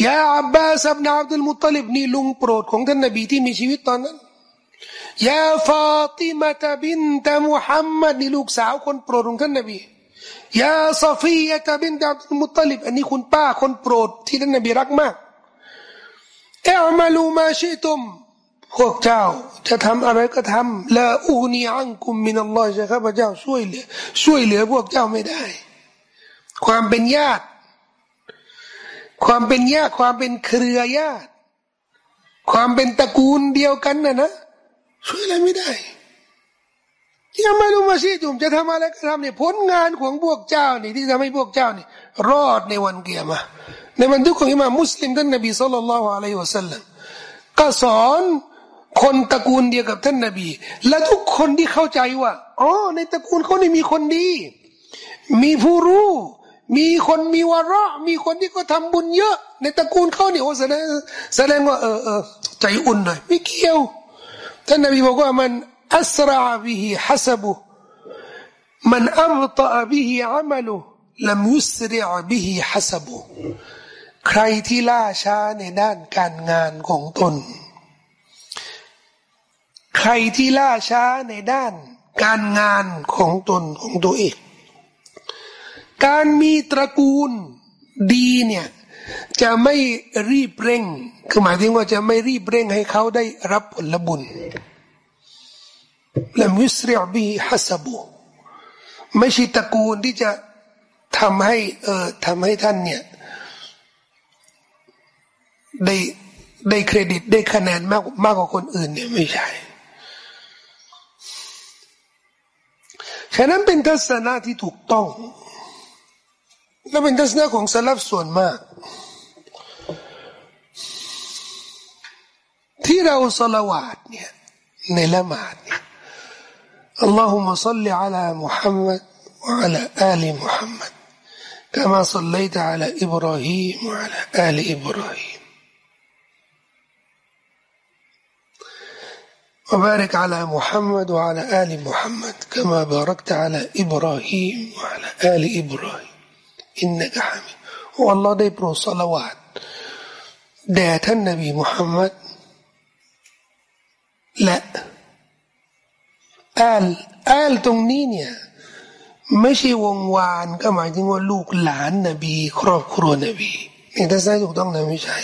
Speaker 1: ยาอับบาสอับนาอับดุลมุตลิบนี่ลุงโปรดของท่านนบีที่มีชีวิตตอนนั้นยาฟาติมาตบินตมุฮัมมัดนี่ลูกสาวคนโปรดของท่านนบี ยาซอฟียะตบินตอับดุลมุตลิบ อันนี้คุณป้าคนโปรดที่ท่านนบีรักมากเออมาลูมาชิตุม พวกเจ้า จะทำอะไรก็ทำละอูนีอังกุมมินัลลอฮ์จะข้าพเจ้าช่วยเหลือ ช่วยเหลือพวกเจ้าไม่ได้ ความเป็นญาติ ความเป็นญาติความเป็นเครือญาติ ความเป็นตระกูลเดียวกันน่ะนะช่วยอะไรไม่ได้ ยังไม่รู้มาสิจุ่มจะทำอะไรก็ทำเนี่ยผลงานของพวกเจ้านี่ที่ทำให้พวกเจ้านี่รอดในวันเกียรมาในวันทุกของอิมามุสลิมท่านนบีสุลต่านละฮ์อะลัยฮิวะสัลลัมก็สอนคนตระกูลเดียวกับท่านนบี และทุกคนที่เข้าใจว่าอ๋อในตระกูลเขานี่มีคนดี มีผู้รู้ มีคนมีวาระ มีคนที่ก็ทำบุญเยอะ ในตระกูลเขาเนี่ยโอ้แสดงแสดงว่าเออเออใจอุ่นหน่อยไม่เกี่ยวท่านนบีบอกว่ามัน อัสราบิฮิฮัสบุมันอัมตะบิฮิอามัลุลมยุสริอบิฮิฮัสบุใครที่ล่าช้าในด้านการงานของตน ใครที่ล่าช้าในด้านการงานของตนของตัวเอง การมีตระกูลดีเนี่ยจะไม่รีบเร่ง คือหมายถึงว่าจะไม่รีบเร่งให้เขาได้รับผลบุญ ละมิสริอบีฮัสบุไม่ใช่ตระกูลที่จะทำให้ เออทำให้ท่านเนี่ย ได้ได้เครดิตได้คะแนนมากมากกว่าคนอื่น เนี่ยไม่ใช่ฉะนั้นเป็นทัศนะที่ถูกต้อง และเป็นทัศนะของสลับส่วนมาก ที่เราสละวาดเนี่ยในละหมาดเนี่ย اللهم صل على محمد وعلى آل محمد كما صليت على إبراهيم وعلى آل إبراهيم. وبارك على محمد وعلى آل محمد كما باركت على إبراهيم وعلى آل إبراهيم. إنك حميد. والله دبر صلوات دات النبي محمد لا แอลแอลตรงนี้เนี่ย ไม่ใช่วงวานก็หมายถึงว่าลูกหลานนบี ครอบครัวนบีนี่ถ้าใช่ถูกต้องนะไม่ใช่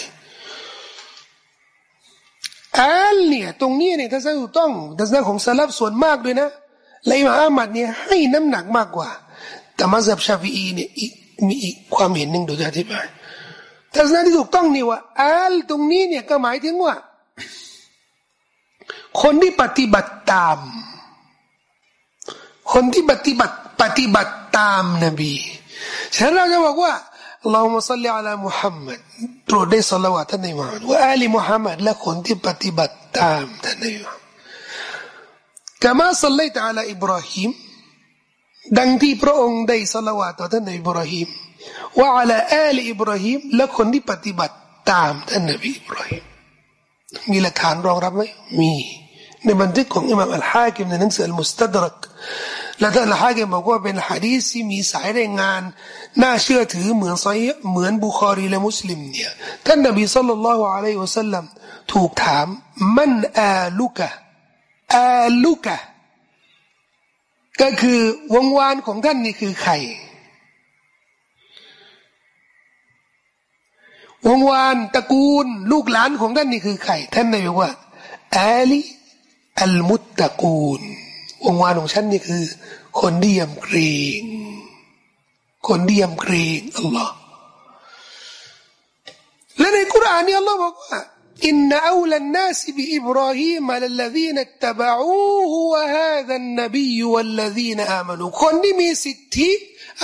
Speaker 1: แอลเนี่ยตรงนี้เนี่ยถ้าใช่ถูกต้องดัศนะของสลับส่วนมากเลยนะแลาอมามมัดเนี่ยให้น้ำหนักมากกว่า แต่มาซาบชาฟีเนี่ยมีอีกความเห็นหนึ่งโดยจะอธิบายทัศนะที่ถูกต้องนี่ว่าแอลตรงนี้เนี่ยก็หมายถึงว่า คนที่ปฏิบัติตาม คนที่ปฏิบัติปฏิบัติตามนบี ฉะนั้นเราจะบอกว่าอัลลอฮฺมุสัลลิอัลลมุฮัมมัดโปรดได้สัลวะท่านในมุฮัมมัดว่าอาลีมุฮัมมัดและคนที่ปฏิบัติตามท่านในมุฮัมมัดكما صليت على إبراهيم ดังที่พระองค์ได้ซอลาวาตต่อท่านนบีอิบราฮิมوعلى آل إبراهيم และคนที่ปฏิบัติตามท่านนบีอิบราฮิมมีหลักฐานรองรับไหมมีในบันทึกของอิมามอัลฮากิมในหนังสืออัลมุสตัดรัก และท่านอัลฮากิมบอกว่าเป็นฮะดีษที่มีสายรายงาน น่าเชื่อถือเหมือนไซเหมือนบุคอรีและมุสลิมเนี่ยท่านนบีصلى الله عليه وسلمถูกถามมันอาลุกะอาลุกะก็คือวงวานของท่านนี่คือใครวงวานตระกูลลูกหลานของท่านนี่คือใครท่านนบีว่าอาลีอัลมุตตะกูล วงวานของฉันนี่คือ คนที่ยำเกรงคนที่ยำเกรงอัลลอฮ์และในกุรอานนี่อัลลอฮ์บอกว่าإن أولى الناس بإبراهيم للذين اتبعوه وهذا النبي والذين آمنوا คนที่มีสิทธิ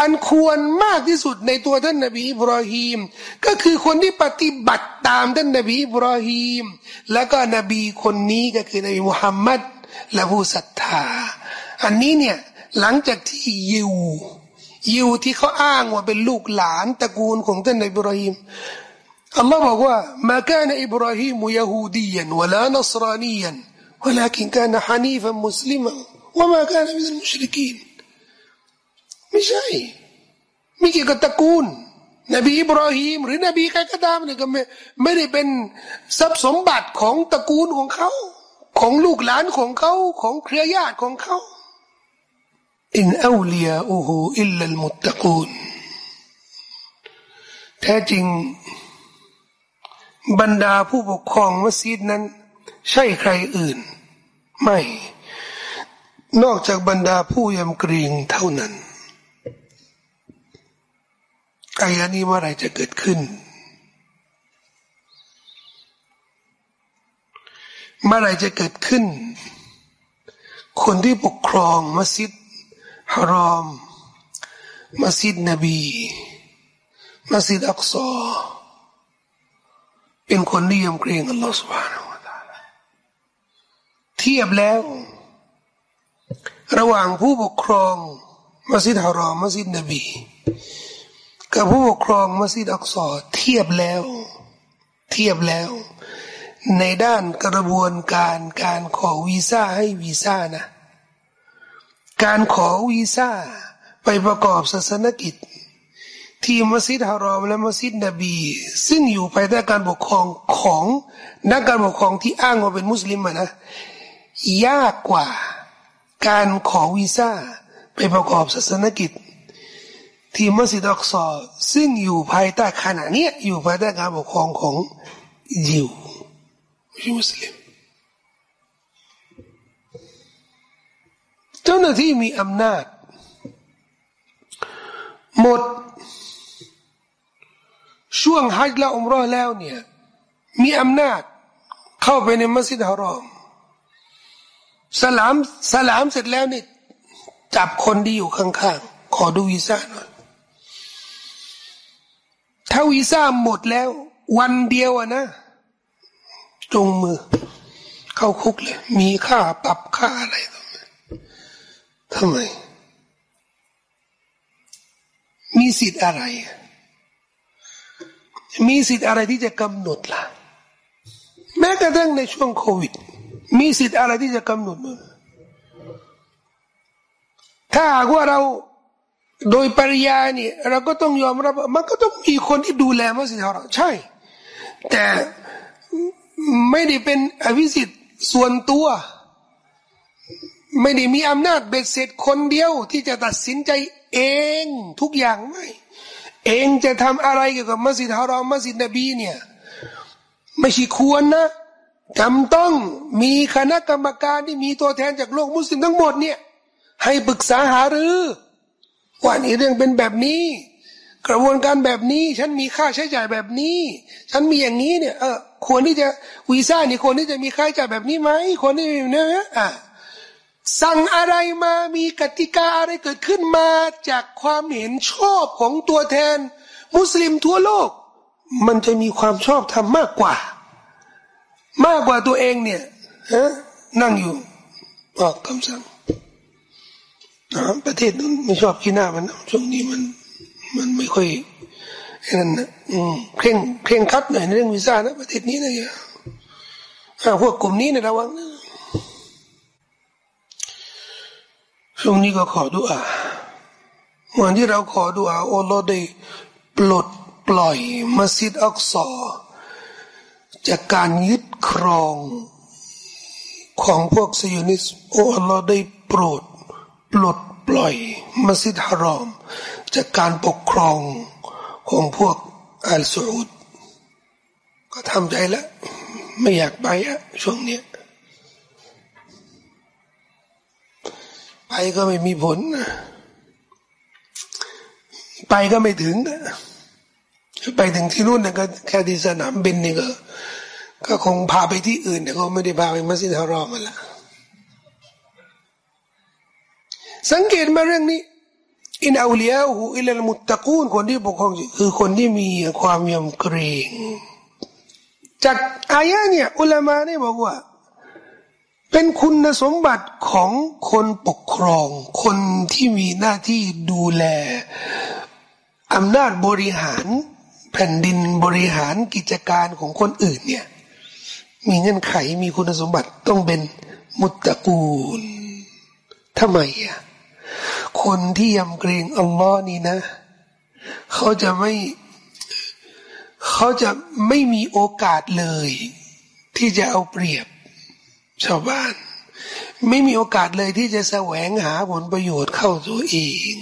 Speaker 1: อันควรมากที่สุดในตัวท่านนบีอิบราฮิมก็คือคนที่ปฏิบัติตามท่านนบีอิบราฮิมแล้วก็นบีคนนี้ก็คือนบีมุฮัมมัด และผู้ศรัทธา อันนี้เนี่ยหลังจากที่ยิวยิวที่เขาอ้างว่าเป็นลูกหลานตระกูลของท่านอิบราฮิมอัลลอฮ์บอกว่ามาแค่นอิบราฮิมยฮูดียันวลานัสรานียัน ولكن كان حنيفا مسلما وما كان من المشركين ไม่ใช่ไม่เกี่ยวกับตระกูลนบีอิบราฮิมหรือนบีใครก็ตามเนี่ยก็ไม่ไม่ได้เป็นทรัพย์สมบัติของตระกูลของเขา ของลูกหลานของเขาของเครือญาติของเขาอินอูลียอูฮูอิลลัลมุตตะกูนแท้จริง บรรดาผู้ปกครองมัสยิดนั้น ใช่ใครอื่น ไม่ นอกจากบรรดาผู้ยำเกรงเท่านั้นอายานี้เมื่อไรจะเกิดขึ้น เมื่อไรจะเกิดขึ้น คนที่ปกครองมัสยิดฮารอม มัสยิดนบี มัสยิดอักซอเป็นคนที่ยำเกรงอัลลอฮฺสุบฮานาอัลลอฮฺเทียบแล้ว ระหว่างผู้ปกครองมัสยิดฮารอมมัสยิดนบี กับผู้ปกครองมัสยิดอักษรเทียบแล้ว เทียบแล้ว ในด้านกระบวนการการขอวีซ่าให้วีซ่านะ การขอวีซ่าไปประกอบศาสนกิจ ที่มัสยิดฮารอมและมัสยิดนบี ซึ่งอยู่ภายใต้การปกครองของนักการปกครองที่อ้างว่าเป็นมุสลิมนะยากกว่าการขอวีซ่าไปประกอบศาสนกิจ ที่มัสยิดอักซอซึ่งอยู่ภายใต้ขณะนี้อยู่ภายใต้การปกครองของยิว ไม่ใช่มุสลิมเจ้าหน้าที่มีอำนาจ หมด ช่วงฮัจและอุมรอแล้วเนี่ย มีอำนาจ เข้าไปในมัสยิดฮารอมสลามสลามเสร็จแล้วนี่จับคนที่อยู่ข้างๆ ขอดูวีซ่าหน่อยถ้าวีซ่าหมดแล้ว วันเดียวอะนะ จงมือ เข้าคุกเลย มีค่าปรับค่าอะไรทำไม มีสิทธิ์อะไร มีสิทธิ์อะไรที่จะกำหนดล่ะ แม้กระทั่งในช่วงโควิด มีสิทธิ์อะไรที่จะกำหนดถ้าหากว่าเราโดยปริยายเนี่ยเราก็ต้องยอมรับ มันก็ต้องมีคนที่ดูแลมัสยิดเราใช่ แต่ ไม่ได้เป็นอภิสิทธิ์ส่วนตัว ไม่ได้มีอำนาจเบ็ดเสร็จคนเดียวที่จะตัดสินใจเองทุกอย่างไม่ เองจะทำอะไรเกี่ยวกับมัสยิดฮารอมมัสยิดนบีเนี่ย ไม่ใช่ควรนะจำต้องมีคณะกรรมการที่มีตัวแทนจากโลกมุสลิมทั้งหมดเนี่ย ให้ปรึกษาหารือว่านี่เรื่องเป็นแบบนี้ กระบวนการแบบนี้ ฉันมีค่าใช้จ่ายแบบนี้ ฉันมีอย่างนี้เนี่ยเออควรที่จะวีซ่านี่ควรที่จะมีค่าใช้จ่ายแบบนี้ไหมควรที่เนี่ยอะสั่งอะไรมามีกติกาอะไรเกิดขึ้นมาจากความเห็นชอบของตัวแทน มุสลิมทั่วโลก มันจะมีความชอบธรรมมากกว่า มากกว่าตัวเองเนี่ยฮะนั่งอยู่ออกคำสั่งประเทศนั้นไม่ชอบขี้หน้ามันช่วงนี้มัน มันไม่ค่อยนั่นนะเคร่งเคร่งคัดหน่อยในเรื่องวีซ่านะประเทศนี้นะอย่าพวกกลุ่มนี้นะระวังนะช่วงนี้ก็ขอดุอาเหมือนที่เราขอดุอาโอ้เราได้ปลดปล่อยมัสยิดอักษรจากการยึดครองของพวกซิยนิสโอ้เราได้โปรด ปลดปล่อยมัสยิดฮารอม จากการปกครองของพวกอัลสูดก็ทำใจแล้ว ไม่อยากไปอะช่วงนี้ไปก็ไม่มีผล ไปก็ไม่ถึงไปถึงที่นู่นก็แค่ที่สนามบินนี่ก็ ก็คงพาไปที่อื่นแต่ก็ไม่ได้พาไปมัสยิดฮารอมมาละสังเกตมาเรื่องนี้ อินอาลียาหูอิลลมุตตะกูนคนที่ปกครองคือคนที่มีความยำเกรงจากอายะเนี่ยอุลามาเนี่ยบอกว่า เป็นคุณสมบัติของคนปกครอง คนที่มีหน้าที่ดูแลอำนาจบริหาร แผ่นดินบริหารกิจการของคนอื่นเนี่ย มีเงื่อนไขมีคุณสมบัติต้องเป็นมุตตะกูลทำไมอะ คนที่ยำเกรงอัลลอฮ์นี่นะ เขาจะไม่ เขาจะไม่มีโอกาสเลย ที่จะเอาเปรียบ ชาวบ้าน ไม่มีโอกาสเลยที่จะแสวงหาผลประโยชน์เข้าตัวเอง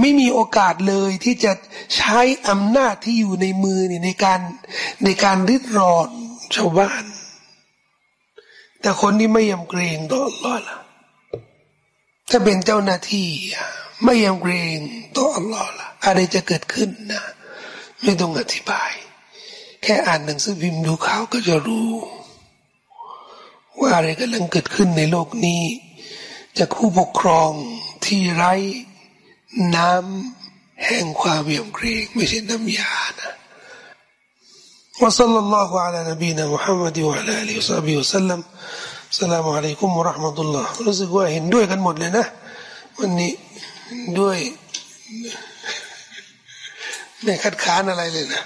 Speaker 1: ไม่มีโอกาสเลยที่จะใช้อำนาจที่อยู่ในมือเนี่ยในการในการริดรอนชาวบ้าน แต่คนที่ไม่ยำเกรงต่ออัลลอฮ์ล่ะ ถ้าเป็นเจ้าหน้าที่ไม่ยำเกรงต่ออัลลอฮ์ล่ะอะไรจะเกิดขึ้นนะไม่ต้องอธิบาย แค่อ่านหนังสือพิมพ์ดูข่าวก็จะรู้ ว่าอะไรกำลังเกิดขึ้นในโลกนี้ จากผู้ปกครองที่ไร้น้ำแห่งความยำเกรงไม่ใช่น้ำยานะเบีณาอุฮามดีอุฮลลัลยุซาบีอุสแลม สลามอะลัยกุมุรห์มตุลลอฮ์รู้สึกว่าเห็นด้วยกันหมดเลยนะวันนี้ด้วยไม่คัดค้านอะไรเลยนะ